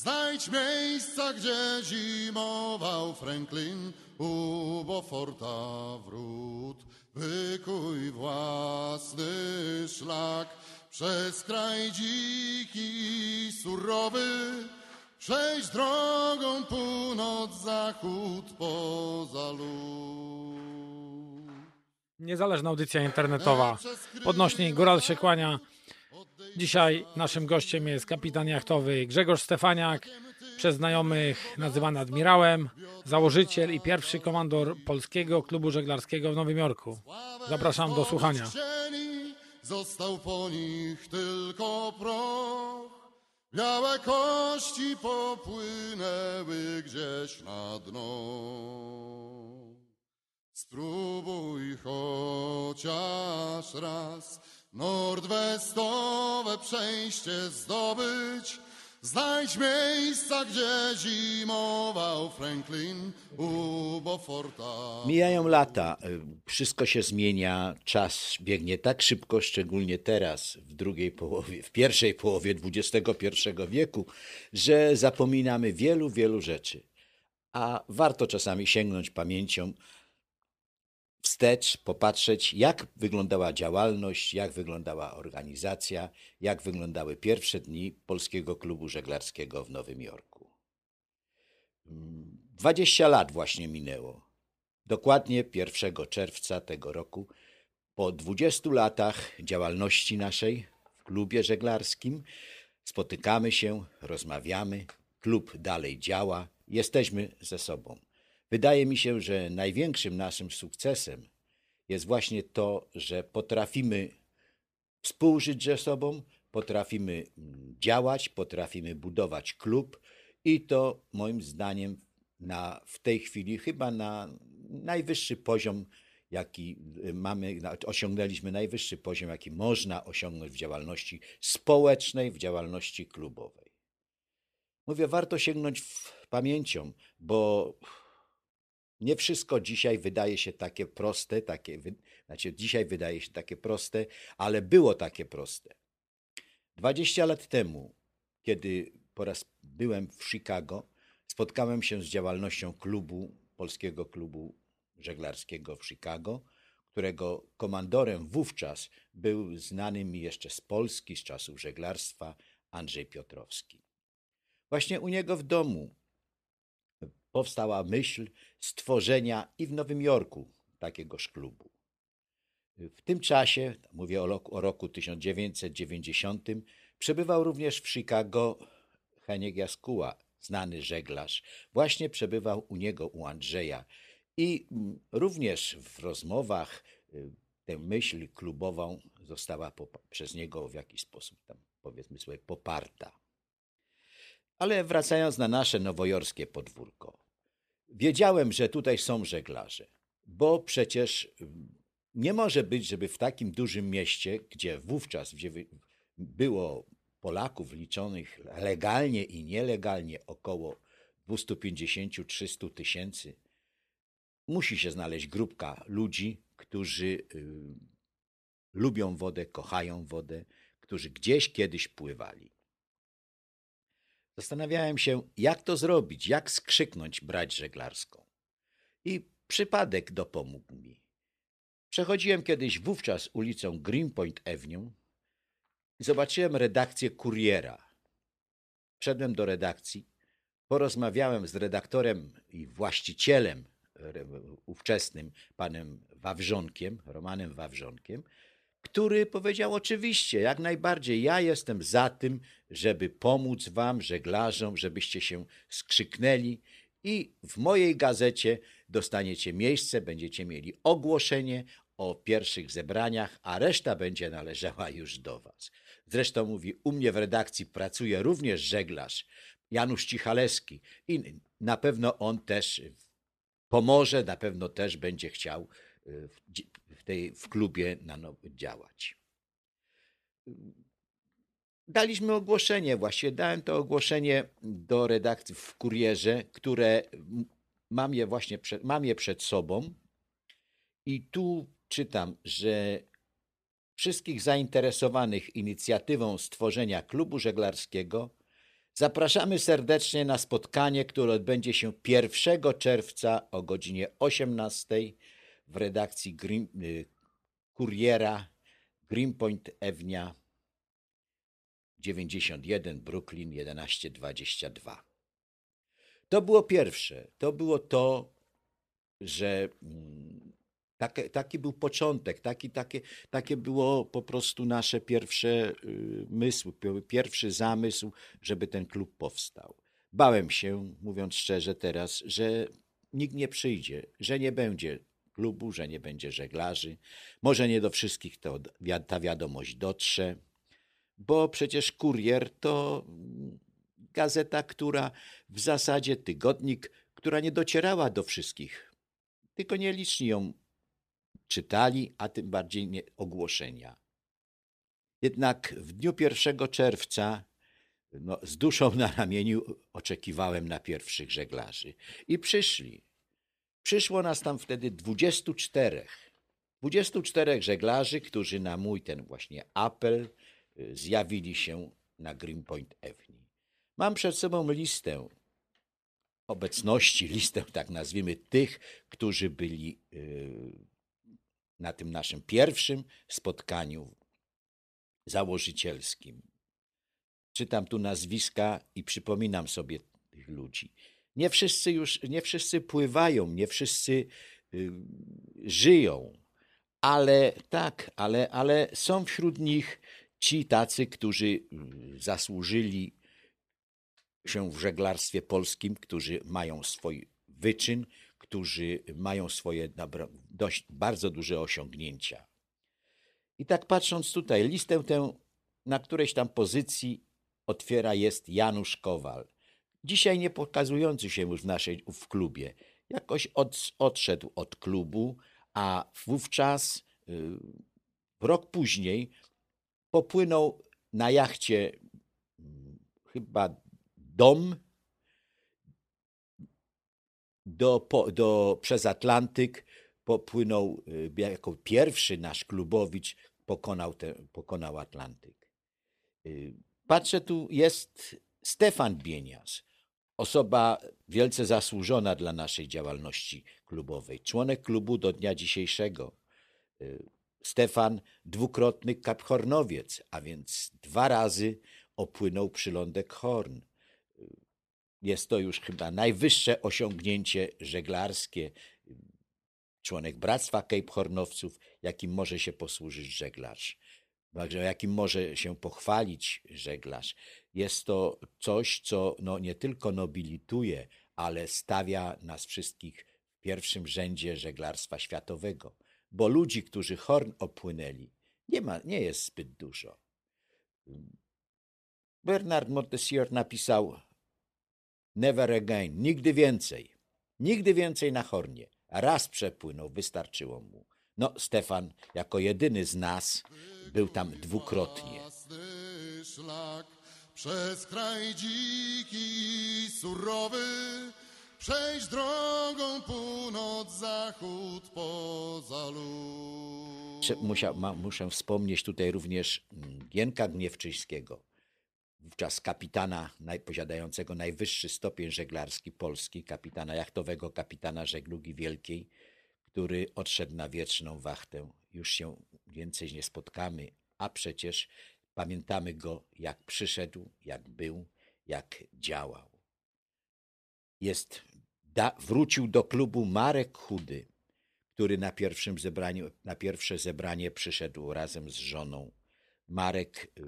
Znajdź miejsca, gdzie zimował Franklin u Beauforta wrót. Wykuj własny szlak przez kraj dziki surowy. Przejdź drogą północ-zachód poza lód. Niezależna audycja internetowa. Podnośnik Góral się kłania. Dzisiaj naszym gościem jest kapitan jachtowy Grzegorz Stefaniak, przez znajomych nazywany admirałem, założyciel i pierwszy komandor Polskiego Klubu Żeglarskiego w Nowym Jorku. Zapraszam do słuchania. Został po nich tylko proch. Białe kości popłynęły gdzieś na dno. Spróbuj chociaż raz nordwestowe przejście zdobyć. Znajdź miejsca, gdzie zimował Franklin u Beauforta. Mijają lata, wszystko się zmienia, czas biegnie tak szybko, szczególnie teraz, w drugiej połowie, w pierwszej połowie XXI wieku, że zapominamy wielu, wielu rzeczy. A warto czasami sięgnąć pamięcią wstecz, popatrzeć, jak wyglądała działalność, jak wyglądała organizacja, jak wyglądały pierwsze dni Polskiego Klubu Żeglarskiego w Nowym Jorku. 20 lat właśnie minęło. Dokładnie 1 czerwca tego roku, po 20 latach działalności naszej w klubie żeglarskim, spotykamy się, rozmawiamy, klub dalej działa, jesteśmy ze sobą. Wydaje mi się, że największym naszym sukcesem jest właśnie to, że potrafimy współżyć ze sobą, potrafimy mm, działać, potrafimy budować klub i to moim zdaniem na, w tej chwili chyba na najwyższy poziom, jaki y, mamy, osiągnęliśmy najwyższy poziom, jaki można osiągnąć w działalności społecznej, w działalności klubowej. Mówię, warto sięgnąć pamięcią, bo nie wszystko dzisiaj wydaje się takie proste, takie, znaczy dzisiaj wydaje się takie proste, ale było takie proste. 20 lat temu, kiedy po raz byłem w Chicago, spotkałem się z działalnością klubu, Polskiego Klubu Żeglarskiego w Chicago, którego komandorem wówczas był znany mi jeszcze z Polski, z czasów żeglarstwa, Andrzej Piotrowski. Właśnie u niego w domu powstała myśl stworzenia i w Nowym Jorku takiegoż klubu. W tym czasie, mówię o roku, o roku 1990, przebywał również w Chicago Heniek Jaskuła, znany żeglarz. Właśnie przebywał u niego, u Andrzeja. I mm, również w rozmowach y, tę myśl klubową została przez niego w jakiś sposób tam, powiedzmy sobie, poparta. Ale wracając na nasze nowojorskie podwórko. Wiedziałem, że tutaj są żeglarze, bo przecież mm, nie może być, żeby w takim dużym mieście, gdzie wówczas gdzie było Polaków liczonych legalnie i nielegalnie około 250-300 tysięcy, musi się znaleźć grupka ludzi, którzy y, lubią wodę, kochają wodę, którzy gdzieś kiedyś pływali. Zastanawiałem się, jak to zrobić, jak skrzyknąć brać żeglarską. I przypadek dopomógł mi. Przechodziłem kiedyś wówczas ulicą Greenpoint Avenue i zobaczyłem redakcję kuriera. Wszedłem do redakcji, porozmawiałem z redaktorem i właścicielem re- ówczesnym, panem Wawrzonkiem, Romanem Wawrzonkiem, który powiedział oczywiście, jak najbardziej, ja jestem za tym, żeby pomóc wam, żeglarzom, żebyście się skrzyknęli i w mojej gazecie dostaniecie miejsce, będziecie mieli ogłoszenie o pierwszych zebraniach, a reszta będzie należała już do was. Zresztą mówi, u mnie w redakcji pracuje również żeglarz, Janusz Cichalewski. I na pewno on też pomoże, na pewno też będzie chciał y, w, tej, w klubie na nowo działać. Daliśmy ogłoszenie, właśnie dałem to ogłoszenie do redakcji w kurierze, które mam je właśnie przed, mam je przed sobą. I tu czytam, że wszystkich zainteresowanych inicjatywą stworzenia klubu żeglarskiego zapraszamy serdecznie na spotkanie, które odbędzie się 1 czerwca o godzinie 18 w redakcji y, Kuriera Greenpoint Ewnia 91 Brooklyn 1122. To było pierwsze. To było to, że mm, takie, taki był początek, taki, takie, takie było po prostu nasze pierwsze y, pi- pierwszy zamysł, żeby ten klub powstał. Bałem się, mówiąc szczerze teraz, że nikt nie przyjdzie, że nie będzie klubu, że nie będzie żeglarzy. Może nie do wszystkich to, ta wiadomość dotrze, bo przecież kurier to gazeta, która w zasadzie tygodnik, która nie docierała do wszystkich. Tylko nieliczni ją czytali, a tym bardziej nie ogłoszenia. Jednak w dniu 1 czerwca no, z duszą na ramieniu oczekiwałem na pierwszych żeglarzy. I przyszli. Przyszło nas tam wtedy 24. 24 żeglarzy, którzy na mój ten właśnie apel y, zjawili się na Greenpoint Avenue. Mam przed sobą listę obecności, listę tak nazwijmy tych, którzy byli y, na tym naszym pierwszym spotkaniu założycielskim. Czytam tu nazwiska i przypominam sobie tych ludzi. Nie wszyscy już, nie wszyscy pływają, nie wszyscy y, żyją, ale tak, ale, ale są wśród nich ci tacy, którzy y, zasłużyli się w żeglarstwie polskim, którzy mają swój wyczyn, którzy mają swoje dość, bardzo duże osiągnięcia. I tak patrząc tutaj, listę tę na którejś tam pozycji otwiera jest Janusz Kowal. Dzisiaj nie pokazujący się już w naszej w klubie. Jakoś od, odszedł od klubu, a wówczas y, rok później popłynął na jachcie mm, chyba Dom do, po, do, przez Atlantyk popłynął y, jako pierwszy nasz klubowicz pokonał, te, pokonał Atlantyk. Y, Patrzę, tu jest Stefan Bienias, osoba wielce zasłużona dla naszej działalności klubowej, członek klubu do dnia dzisiejszego. Y, Stefan dwukrotny kaphornowiec, a więc dwa razy opłynął przylądek Horn. Jest to już chyba najwyższe osiągnięcie żeglarskie, członek Bractwa Cape Hornowców, jakim może się posłużyć żeglarz, także jakim może się pochwalić żeglarz. Jest to coś, co no, nie tylko nobilituje, ale stawia nas wszystkich w pierwszym rzędzie żeglarstwa światowego, bo ludzi, którzy Horn opłynęli, nie, ma, nie jest zbyt dużo. Bernard Montessier napisał Never again, nigdy więcej. Nigdy więcej na Hornie. Raz przepłynął, wystarczyło mu. No, Stefan, jako jedyny z nas, był tam dwukrotnie. Szlak przez kraj dziki surowy, przejść drogą północ-zachód poza Musiał, ma, muszę wspomnieć tutaj również mm, Gienka Gniewczyńskiego, wówczas kapitana naj, posiadającego najwyższy stopień żeglarski Polski, kapitana jachtowego, kapitana żeglugi wielkiej, który odszedł na wieczną wachtę. Już się więcej nie spotkamy, a przecież pamiętamy go, jak przyszedł, jak był, jak działał. Jest, da, wrócił do klubu Marek Chudy, który na pierwszym zebraniu, na pierwsze zebranie przyszedł razem z żoną. Marek y,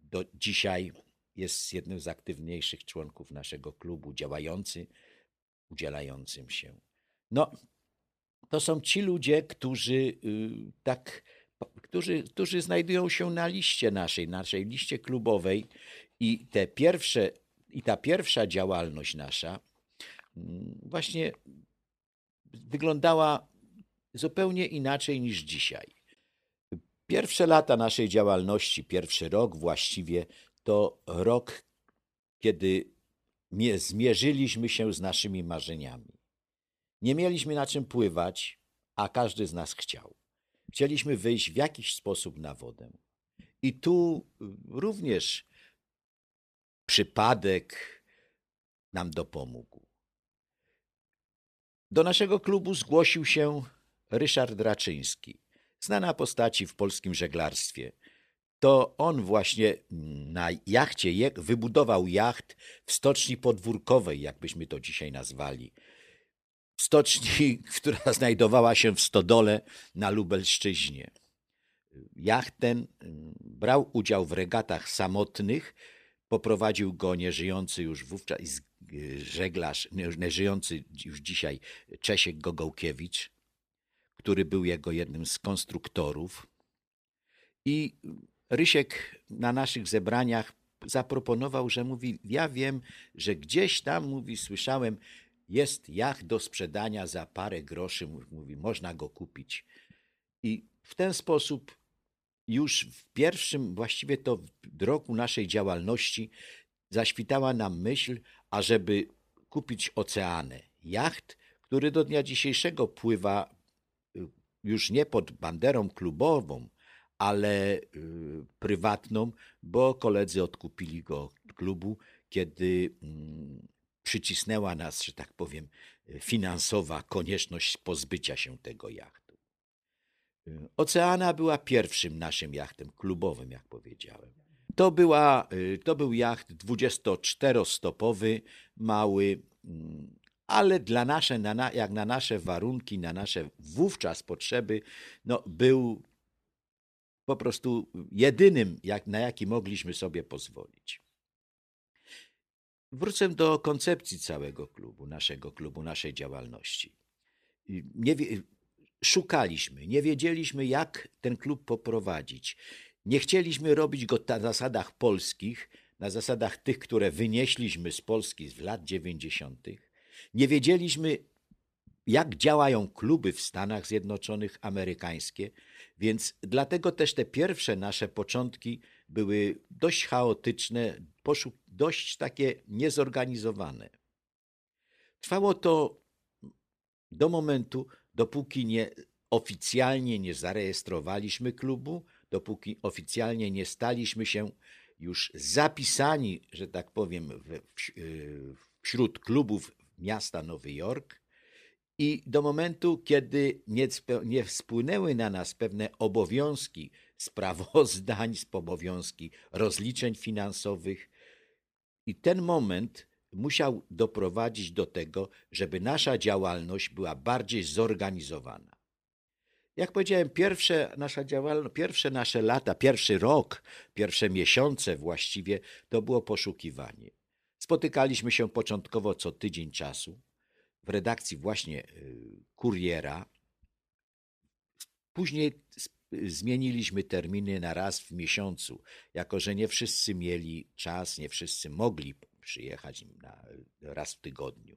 do dzisiaj jest jednym z aktywniejszych członków naszego klubu, działający, udzielającym się. No, to są ci ludzie, którzy y, tak, którzy, którzy znajdują się na liście naszej, naszej liście klubowej i te pierwsze I ta pierwsza działalność nasza mm, właśnie wyglądała zupełnie inaczej niż dzisiaj. Pierwsze lata naszej działalności, pierwszy rok właściwie, to rok, kiedy mie- zmierzyliśmy się z naszymi marzeniami. Nie mieliśmy na czym pływać, a każdy z nas chciał. Chcieliśmy wyjść w jakiś sposób na wodę. I tu y, również przypadek nam dopomógł. Do naszego klubu zgłosił się Ryszard Raczyński, znana postaci w polskim żeglarstwie. To on właśnie na jachcie wybudował jacht w stoczni podwórkowej, jakbyśmy to dzisiaj nazwali. Stoczni, która znajdowała się w stodole na Lubelszczyźnie. Jacht ten mm, brał udział w regatach samotnych, poprowadził go nieżyjący już wówczas y, żeglarz, nie- nieżyjący już dzisiaj Czesiek Gogołkiewicz, który był jego jednym z konstruktorów. I Rysiek na naszych zebraniach zaproponował, że mówi, ja wiem, że gdzieś tam, mówi, słyszałem, jest jacht do sprzedania za parę groszy, mówi, można go kupić. I w ten sposób już w pierwszym, właściwie to w roku naszej działalności zaświtała nam myśl, ażeby kupić oceanę. Jacht, który do dnia dzisiejszego pływa y, już nie pod banderą klubową, ale y, prywatną, bo koledzy odkupili go od klubu, kiedy mm, przycisnęła nas, że tak powiem, y, finansowa konieczność pozbycia się tego jachtu. Y, Oceana była pierwszym naszym jachtem klubowym, jak powiedziałem. To, była, y, to był jacht 24-stopowy, mały, mm, ale dla nasze, na, na, jak na nasze warunki, na nasze wówczas potrzeby, no, był po prostu jedynym, jak, na jaki mogliśmy sobie pozwolić. Wrócę do koncepcji całego klubu, naszego klubu, naszej działalności. Nie, szukaliśmy, nie wiedzieliśmy, jak ten klub poprowadzić. Nie chcieliśmy robić go na zasadach polskich, na zasadach tych, które wynieśliśmy z Polski z lat 90. Nie wiedzieliśmy, jak działają kluby w Stanach Zjednoczonych, amerykańskie, więc dlatego też te pierwsze nasze początki były dość chaotyczne, poszuk- dość takie niezorganizowane. Trwało to do momentu, dopóki nie oficjalnie nie zarejestrowaliśmy klubu, dopóki oficjalnie nie staliśmy się już zapisani, że tak powiem, w, w, yy, wśród klubów miasta Nowy Jork i do momentu, kiedy nie, nie spłynęły na nas pewne obowiązki sprawozdań, obowiązki rozliczeń finansowych, i ten moment musiał doprowadzić do tego, żeby nasza działalność była bardziej zorganizowana. Jak powiedziałem, pierwsze, nasza działalność, pierwsze nasze lata, pierwszy rok, pierwsze miesiące właściwie to było poszukiwanie. Spotykaliśmy się początkowo co tydzień czasu w redakcji właśnie y, kuriera. Później zmieniliśmy terminy na raz w miesiącu, jako że nie wszyscy mieli czas, nie wszyscy mogli przyjechać na raz w tygodniu.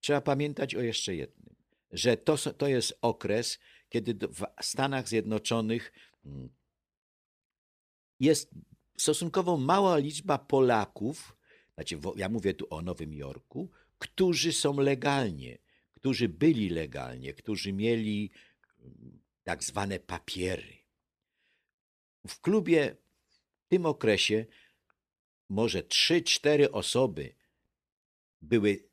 Trzeba pamiętać o jeszcze jednym, że to, to jest okres, kiedy w Stanach Zjednoczonych mm, jest stosunkowo mała liczba Polaków, znaczy ja mówię tu o Nowym Jorku, którzy są legalnie, którzy byli legalnie, którzy mieli tak zwane papiery. W klubie w tym okresie może 3-4 osoby były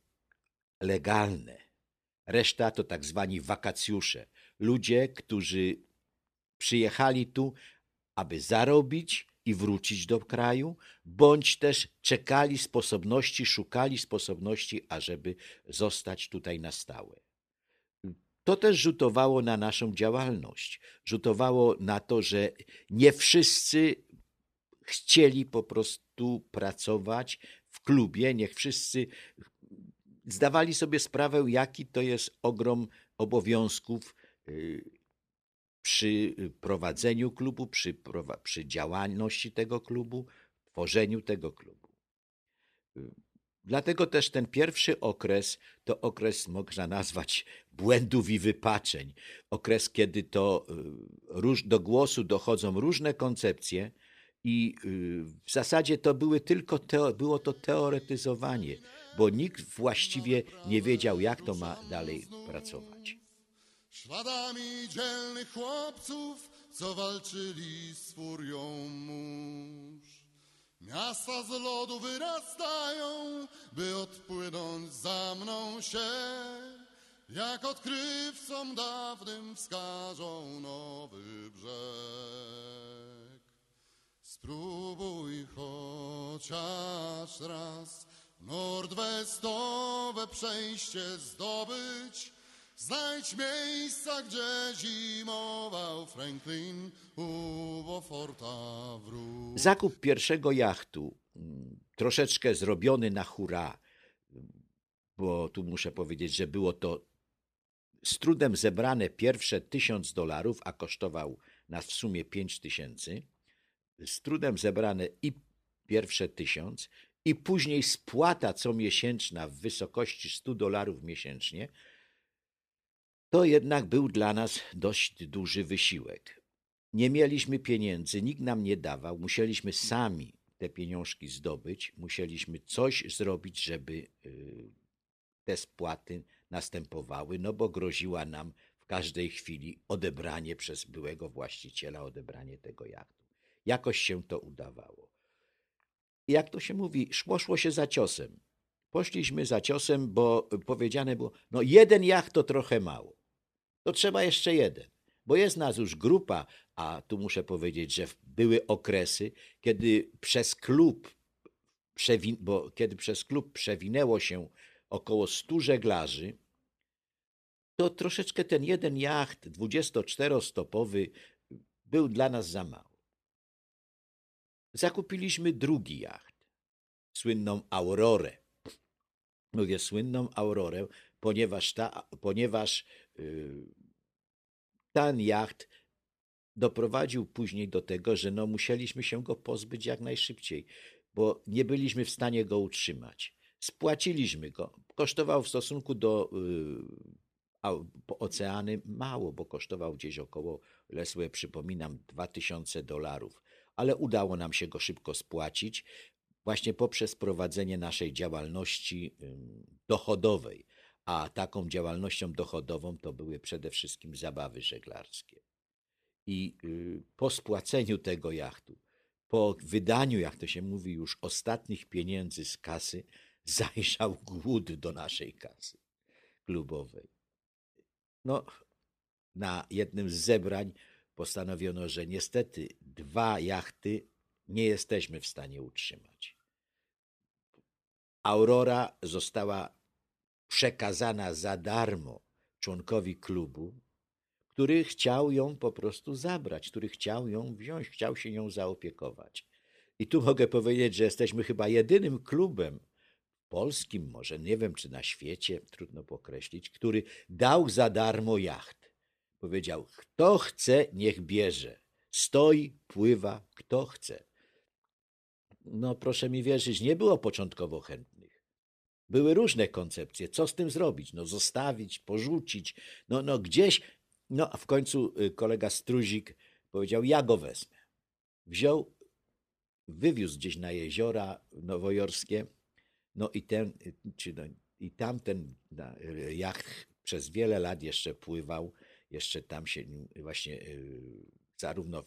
legalne. Reszta to tak zwani wakacjusze. Ludzie, którzy przyjechali tu, aby zarobić i wrócić do kraju, bądź też czekali sposobności, szukali sposobności, ażeby zostać tutaj na stałe. To też rzutowało na naszą działalność. Rzutowało na to, że nie wszyscy chcieli po prostu pracować w klubie, niech wszyscy zdawali sobie sprawę, jaki to jest ogrom obowiązków y, przy prowadzeniu klubu, przy, przy działalności tego klubu, tworzeniu tego klubu. Dlatego też ten pierwszy okres to okres można nazwać błędów i wypaczeń. Okres, kiedy to y, do głosu dochodzą różne koncepcje i y, w zasadzie to były tylko było to teoretyzowanie, bo nikt właściwie nie wiedział, jak to ma dalej pracować. Śladami dzielnych chłopców, co walczyli z furią mórz. Miasta z lodu wyrastają, by odpłynąć za mną się. Jak odkrywcom dawnym wskażą nowy brzeg. Spróbuj chociaż raz nordwestowe przejście zdobyć. Znajdź miejsca, gdzie zimował Franklin u Beauforta wróg. Zakup pierwszego jachtu, troszeczkę zrobiony na hura, bo tu muszę powiedzieć, że było to z trudem zebrane pierwsze tysiąc dolarów, a kosztował nas w sumie pięć tysięcy. Z trudem zebrane i pierwsze tysiąc, i później spłata comiesięczna w wysokości 100 dolarów miesięcznie, to jednak był dla nas dość duży wysiłek. Nie mieliśmy pieniędzy, nikt nam nie dawał, musieliśmy sami te pieniążki zdobyć, musieliśmy coś zrobić, żeby y, te spłaty następowały, no bo groziła nam w każdej chwili odebranie przez byłego właściciela, odebranie tego jachtu. Jakoś się to udawało. Jak to się mówi, szło, szło się za ciosem. Poszliśmy za ciosem, bo powiedziane było, no jeden jacht to trochę mało. To trzeba jeszcze jeden, bo jest nas już grupa, a tu muszę powiedzieć, że były okresy, kiedy przez klub, przewin- bo kiedy przez klub przewinęło się około 100 żeglarzy, to troszeczkę ten jeden jacht 24-stopowy był dla nas za mało. Zakupiliśmy drugi jacht, słynną Aurorę. Mówię słynną Aurorę, ponieważ, ta, ponieważ yy, ten jacht doprowadził później do tego, że no musieliśmy się go pozbyć jak najszybciej, bo nie byliśmy w stanie go utrzymać. Spłaciliśmy go. Kosztował w stosunku do yy, oceany mało, bo kosztował gdzieś około, ile sobie przypominam, 2000 dolarów, ale udało nam się go szybko spłacić właśnie poprzez prowadzenie naszej działalności dochodowej. A taką działalnością dochodową to były przede wszystkim zabawy żeglarskie. I y, po spłaceniu tego jachtu, po wydaniu, jak to się mówi, już ostatnich pieniędzy z kasy, zajrzał głód do naszej kasy klubowej. No, na jednym z zebrań postanowiono, że niestety dwa jachty nie jesteśmy w stanie utrzymać. Aurora została przekazana za darmo członkowi klubu, który chciał ją po prostu zabrać, który chciał ją wziąć, chciał się nią zaopiekować. I tu mogę powiedzieć, że jesteśmy chyba jedynym klubem polskim, może nie wiem czy na świecie, trudno pokreślić, który dał za darmo jacht. Powiedział, kto chce, niech bierze. Stoi, pływa, kto chce. No proszę mi wierzyć, nie było początkowo chętnych. Były różne koncepcje, co z tym zrobić, no zostawić, porzucić, no, no gdzieś, no a w końcu y, kolega Struzik powiedział, ja go wezmę. Wziął, wywiózł gdzieś na jeziora nowojorskie, no i ten, czy no, i tamten jacht przez wiele lat jeszcze pływał, jeszcze tam się właśnie y, zarówno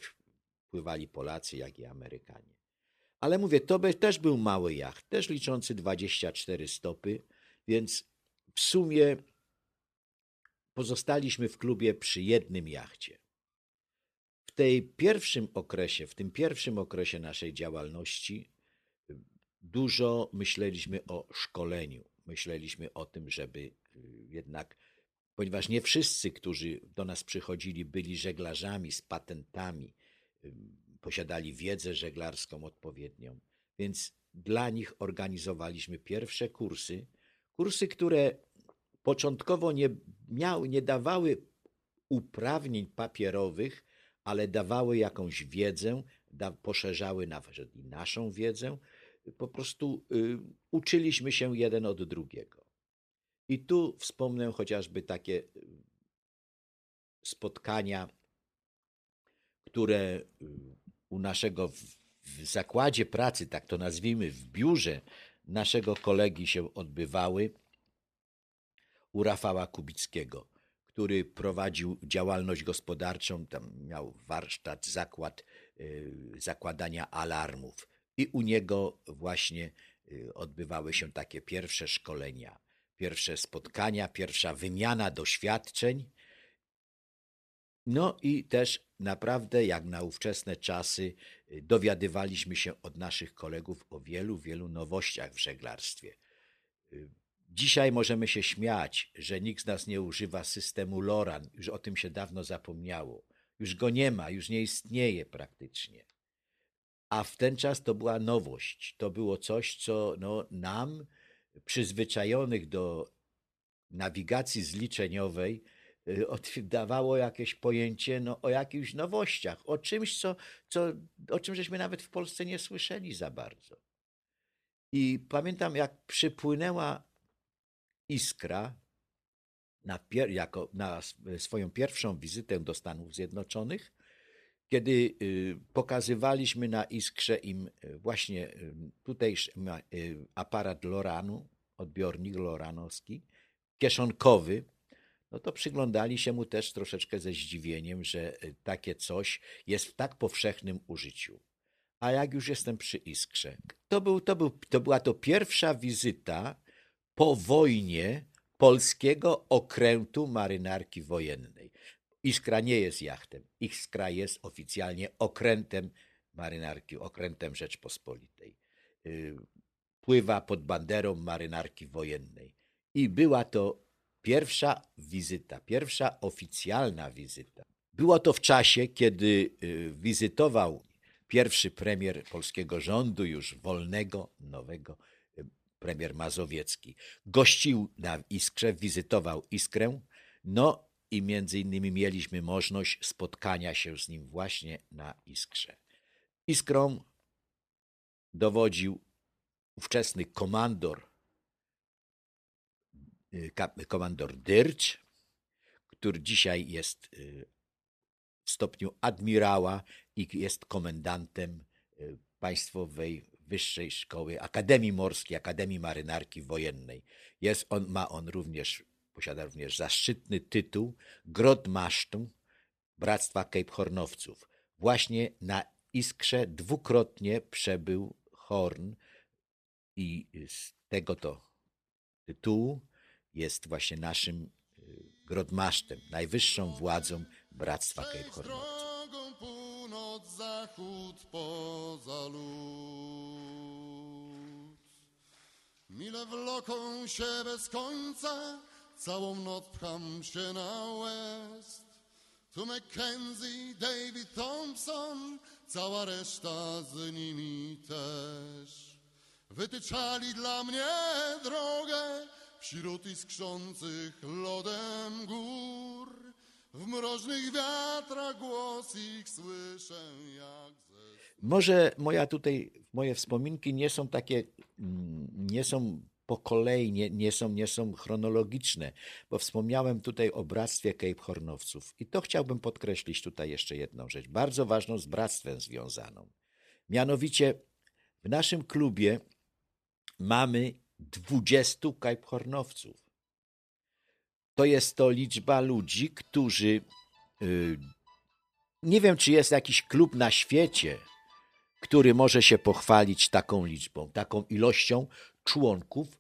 pływali Polacy, jak i Amerykanie. Ale mówię, to też był mały jacht, też liczący 24 stopy, więc w sumie pozostaliśmy w klubie przy jednym jachcie. W tej pierwszym okresie, w tym pierwszym okresie naszej działalności dużo myśleliśmy o szkoleniu. Myśleliśmy o tym, żeby y, jednak, ponieważ nie wszyscy, którzy do nas przychodzili, byli żeglarzami z patentami, posiadali wiedzę żeglarską odpowiednią, więc dla nich organizowaliśmy pierwsze kursy, kursy, które początkowo nie, miały, nie dawały uprawnień papierowych, ale dawały jakąś wiedzę, da, poszerzały nawet i naszą wiedzę, po prostu y, uczyliśmy się jeden od drugiego. I tu wspomnę chociażby takie y, spotkania, które y, u naszego w, zakładzie pracy, tak to nazwijmy, w biurze naszego kolegi się odbywały u Rafała Kubickiego, który prowadził działalność gospodarczą, tam miał warsztat, zakład y, zakładania alarmów. I u niego właśnie y, odbywały się takie pierwsze szkolenia, pierwsze spotkania, pierwsza wymiana doświadczeń. No i też naprawdę, jak na ówczesne czasy, y, dowiadywaliśmy się od naszych kolegów o wielu, wielu nowościach w żeglarstwie. Y, Dzisiaj możemy się śmiać, że nikt z nas nie używa systemu LORAN, już o tym się dawno zapomniało. Już go nie ma, już nie istnieje praktycznie. A w ten czas to była nowość. To było coś, co no, nam, przyzwyczajonych do nawigacji zliczeniowej, dawało jakieś pojęcie no, o jakichś nowościach, o czymś, co, co, o czym żeśmy nawet w Polsce nie słyszeli za bardzo. I pamiętam, jak przypłynęła Iskra na, pier- jako, na swoją pierwszą wizytę do Stanów Zjednoczonych, kiedy y, pokazywaliśmy na Iskrze im y, właśnie y, y, aparat Loranu, odbiornik loranowski, kieszonkowy, no to przyglądali się mu też troszeczkę ze zdziwieniem, że y, takie coś jest w tak powszechnym użyciu. A jak już jestem przy Iskrze, to, był, to, był, to była to pierwsza wizyta po wojnie polskiego okrętu marynarki wojennej. Iskra nie jest jachtem. Iskra jest oficjalnie okrętem marynarki, okrętem Rzeczpospolitej. Y, Pływa pod banderą marynarki wojennej. I była to pierwsza wizyta, pierwsza oficjalna wizyta. Było to w czasie, kiedy y, wizytował pierwszy premier polskiego rządu, już wolnego, nowego, y, premier Mazowiecki. Gościł na Iskrze, wizytował Iskrę, no i między innymi mieliśmy możliwość spotkania się z nim właśnie na Iskrze. Iskrą dowodził ówczesny komandor, komandor Dyrcz, który dzisiaj jest y, w stopniu admirała i jest komendantem y, Państwowej Wyższej Szkoły Akademii Morskiej, Akademii Marynarki Wojennej. Jest on, ma on również, posiada również zaszczytny tytuł Grodmasztu Bractwa Cape Hornowców. Właśnie na Iskrze dwukrotnie przebył Horn i z tego to tytułu jest właśnie naszym y, Grodmasztem, najwyższą władzą Bractwa Cape Hornowców. drogą północ, zachód poza lód. Mile wloką się bez końca, całą noc pcham się na west. Tu Mackenzie, David Thompson, cała reszta z nimi też. Wytyczali dla mnie drogę wśród iskrzących lodem gór. W mroźnych wiatrach głos ich słyszę jak ze... Może moja tutaj, moje wspominki nie są takie, mm, nie są po kolei, nie, nie, są, nie są chronologiczne, bo wspomniałem tutaj o bractwie Cape Hornowców i to chciałbym podkreślić tutaj jeszcze jedną rzecz, bardzo ważną z bractwem związaną. Mianowicie w naszym klubie mamy 20 Cape Hornowców. To jest to liczba ludzi, którzy. y, nie wiem, czy jest jakiś klub na świecie, który może się pochwalić taką liczbą, taką ilością członków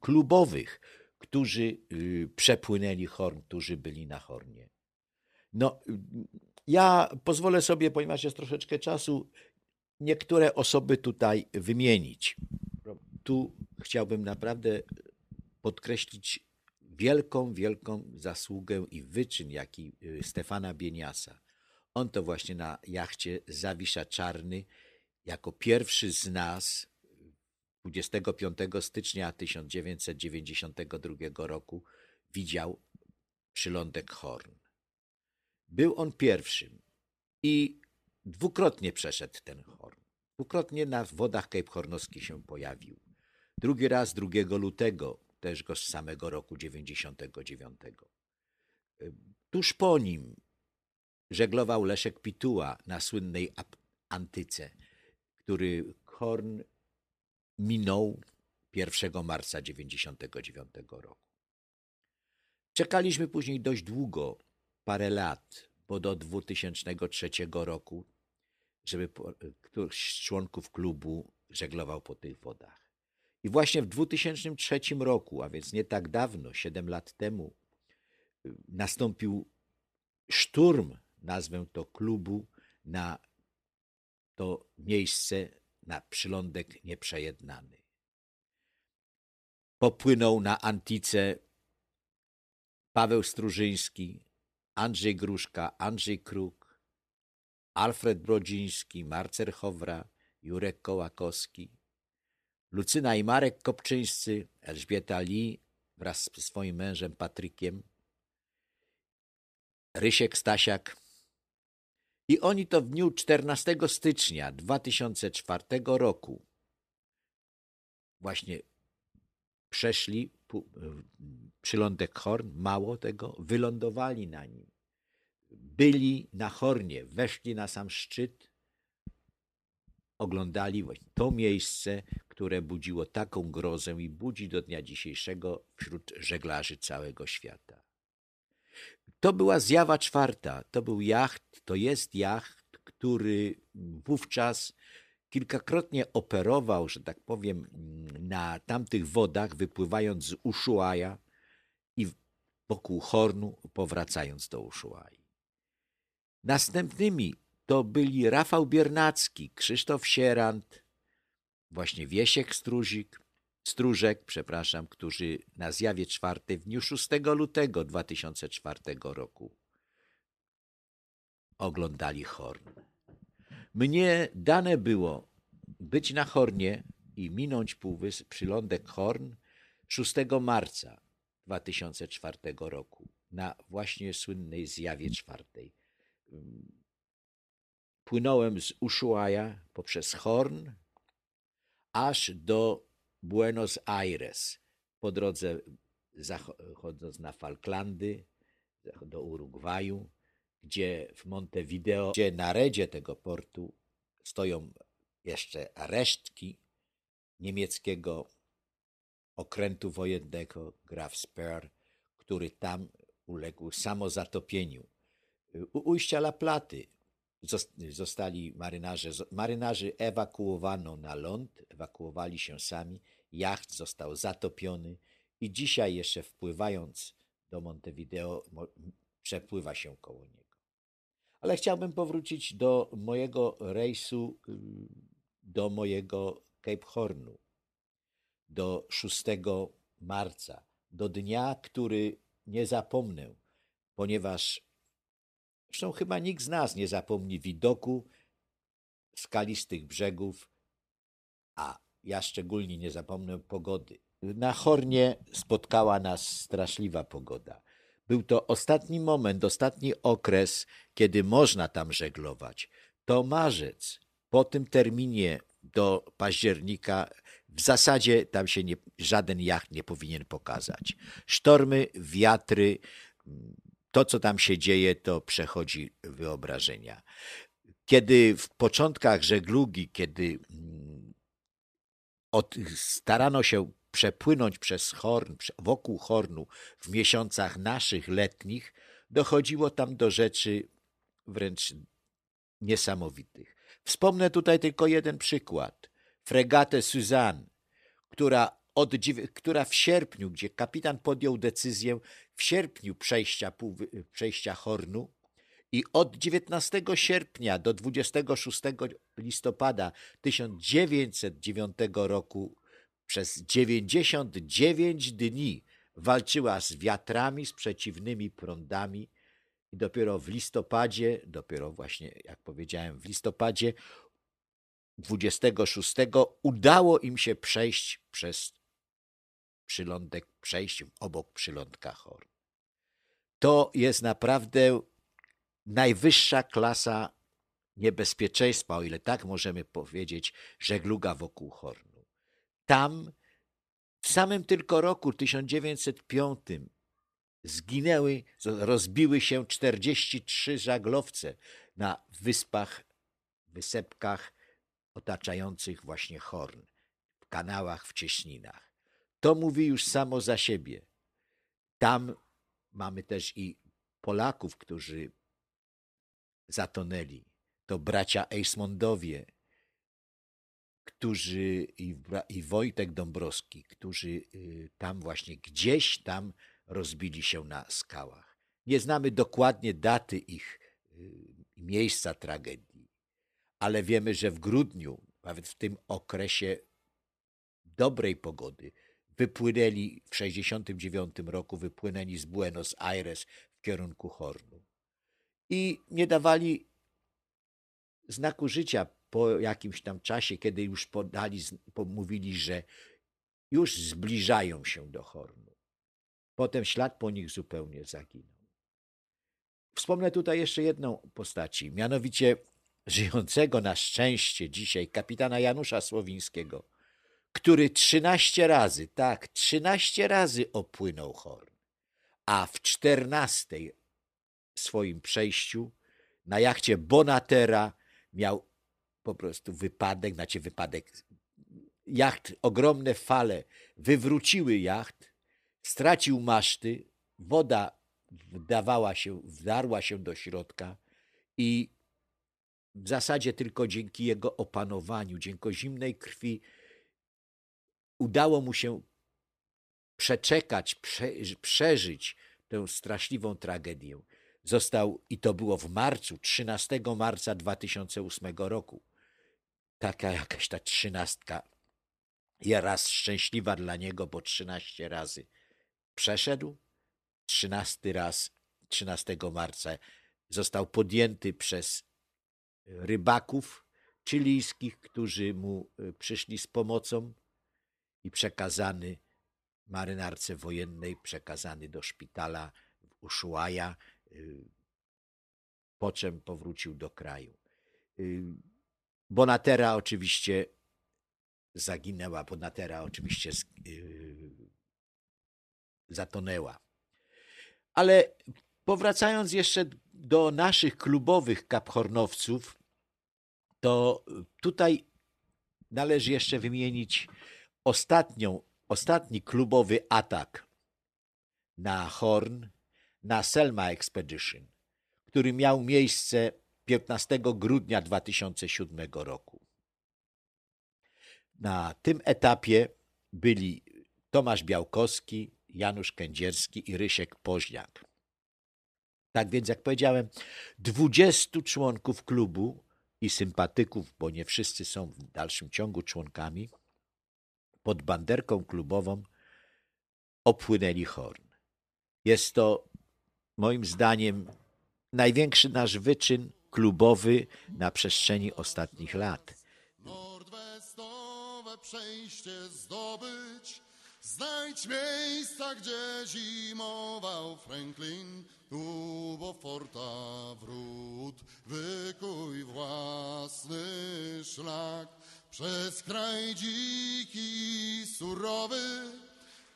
klubowych, którzy y, przepłynęli Horn, którzy byli na Hornie. No, y, ja pozwolę sobie, ponieważ jest troszeczkę czasu, niektóre osoby tutaj wymienić. Tu chciałbym naprawdę podkreślić wielką, wielką zasługę i wyczyn, jaki y, Stefana Bieniasa. On to właśnie na jachcie Zawisza Czarny jako pierwszy z nas 25 stycznia 1992 roku widział przylądek Horn. Był on pierwszym i dwukrotnie przeszedł ten Horn. Dwukrotnie na wodach Cape Hornowskich się pojawił. Drugi raz 2 lutego, też go z samego roku 99. Tuż po nim żeglował Leszek Pituła na słynnej Antyce, który Horn minął 1 marca 99 roku. Czekaliśmy później dość długo, parę lat, bo do 2003 roku, żeby któryś z członków klubu żeglował po tych wodach. I właśnie w 2003 roku, a więc nie tak dawno, 7 lat temu, nastąpił szturm, nazwę to klubu, na to miejsce, na przylądek nieprzejednany. Popłynął na Antice Paweł Strużyński, Andrzej Gruszka, Andrzej Kruk, Alfred Brodziński, Marcer Chowra, Jurek Kołakowski, Lucyna i Marek Kopczyńscy, Elżbieta Lee wraz z swoim mężem Patrykiem, Rysiek Stasiak. I oni to w dniu 14 stycznia 2004 roku właśnie przeszli przylądek Horn, mało tego, wylądowali na nim. Byli na Hornie, weszli na sam szczyt, oglądali to miejsce, które budziło taką grozę i budzi do dnia dzisiejszego wśród żeglarzy całego świata. To była zjawa czwarta, to był jacht, to jest jacht, który wówczas kilkakrotnie operował, że tak powiem, na tamtych wodach, wypływając z Ushuaia i wokół Hornu, powracając do Ushuai. Następnymi to byli Rafał Biernacki, Krzysztof Sierant, właśnie Wiesiek Struzik, Stróżek, przepraszam, którzy na zjawie czwartej w dniu 6 lutego 2004 roku oglądali Horn. Mnie dane było być na Hornie i minąć półwysp przylądek Horn 6 marca 2004 roku na właśnie słynnej zjawie czwartej. Płynąłem z Ushuaia poprzez Horn aż do Buenos Aires. Po drodze zachodząc na Falklandy, do Urugwaju, gdzie w Montevideo, gdzie na redzie tego portu stoją jeszcze resztki niemieckiego okrętu wojennego Graf Speer, który tam uległ samozatopieniu. U ujścia La Platy zostali marynarze, marynarzy ewakuowano na ląd, ewakuowali się sami, jacht został zatopiony i dzisiaj jeszcze wpływając do Montevideo przepływa się koło niego. Ale chciałbym powrócić do mojego rejsu, y, do mojego Cape Hornu, do 6 marca, do dnia, który nie zapomnę, ponieważ zresztą chyba nikt z nas nie zapomni widoku skalistych brzegów, a ja szczególnie nie zapomnę pogody. Na Hornie spotkała nas straszliwa pogoda. Był to ostatni moment, ostatni okres, kiedy można tam żeglować. To marzec. Po tym terminie do października w zasadzie tam się nie, żaden jacht nie powinien pokazać. Sztormy, wiatry, to co tam się dzieje, to przechodzi wyobrażenia. Kiedy w początkach żeglugi, kiedy mm, od, starano się przepłynąć przez Horn, wokół Hornu w miesiącach naszych letnich, dochodziło tam do rzeczy wręcz niesamowitych. Wspomnę tutaj tylko jeden przykład. Fregatę Suzanne, która, od, która w sierpniu, gdzie kapitan podjął decyzję w sierpniu przejścia, przejścia Hornu i od 19 sierpnia do 26 listopada 1909 roku przez 99 dni walczyła z wiatrami, z przeciwnymi prądami i dopiero w listopadzie, dopiero właśnie, jak powiedziałem, w listopadzie 26 udało im się przejść przez przylądek, przejść obok przylądka Horn. To jest naprawdę najwyższa klasa niebezpieczeństwa, o ile tak możemy powiedzieć, żegluga wokół Hornu. Tam w samym tylko roku 1905 zginęły, rozbiły się 43 żaglowce na wyspach, wysepkach otaczających właśnie Horn, w kanałach, w cieśninach. To mówi już samo za siebie. Tam mamy też i Polaków, którzy zatonęli. To bracia Eismondowie, którzy i, i Wojtek Dąbrowski, którzy y, tam właśnie gdzieś tam rozbili się na skałach. Nie znamy dokładnie daty ich y, miejsca tragedii, ale wiemy, że w grudniu, nawet w tym okresie dobrej pogody, wypłynęli w 69 roku, wypłynęli z Buenos Aires w kierunku Hornu. I nie dawali znaku życia po jakimś tam czasie, kiedy już podali, mówili, że już zbliżają się do Hornu. Potem ślad po nich zupełnie zaginął. Wspomnę tutaj jeszcze jedną postaci, mianowicie żyjącego na szczęście dzisiaj kapitana Janusza Słowińskiego, który trzynaście razy, tak, trzynaście razy opłynął Horn, a w czternastej swoim przejściu na jachcie Bonatera miał po prostu wypadek, znaczy wypadek, jacht, ogromne fale wywróciły jacht, stracił maszty, woda wdawała się, wdarła się do środka i w zasadzie tylko dzięki jego opanowaniu, dzięki zimnej krwi udało mu się przeczekać, prze, przeżyć tę straszliwą tragedię. Został, i to było w marcu, 13 marca 2008 roku. Taka jakaś ta trzynastka. Ja raz szczęśliwa dla niego, bo 13 razy przeszedł. 13 raz, 13 marca został podjęty przez rybaków chilijskich, którzy mu e, przyszli z pomocą i przekazany marynarce wojennej, przekazany do szpitala w Ushuaia, y, po czym powrócił do kraju. Y, Bonatera oczywiście zaginęła, Bonatera oczywiście y, zatonęła. Ale powracając jeszcze do naszych klubowych kaphornowców, to tutaj należy jeszcze wymienić ostatnią, ostatni klubowy atak na Horn, na Selma Expedition, który miał miejsce 15 grudnia 2007 roku. Na tym etapie byli Tomasz Białkowski, Janusz Kędzierski i Rysiek Poźniak. Tak więc, jak powiedziałem, 20 członków klubu i sympatyków, bo nie wszyscy są w dalszym ciągu członkami, pod banderką klubową opłynęli Horn. Jest to moim zdaniem największy nasz wyczyn klubowy na przestrzeni ostatnich lat. Nordwestowe przejście zdobyć, znajdź miejsca, gdzie zimował Franklin, tu bo forta wrót, wykuj własny szlak. Przez kraj dziki, surowy,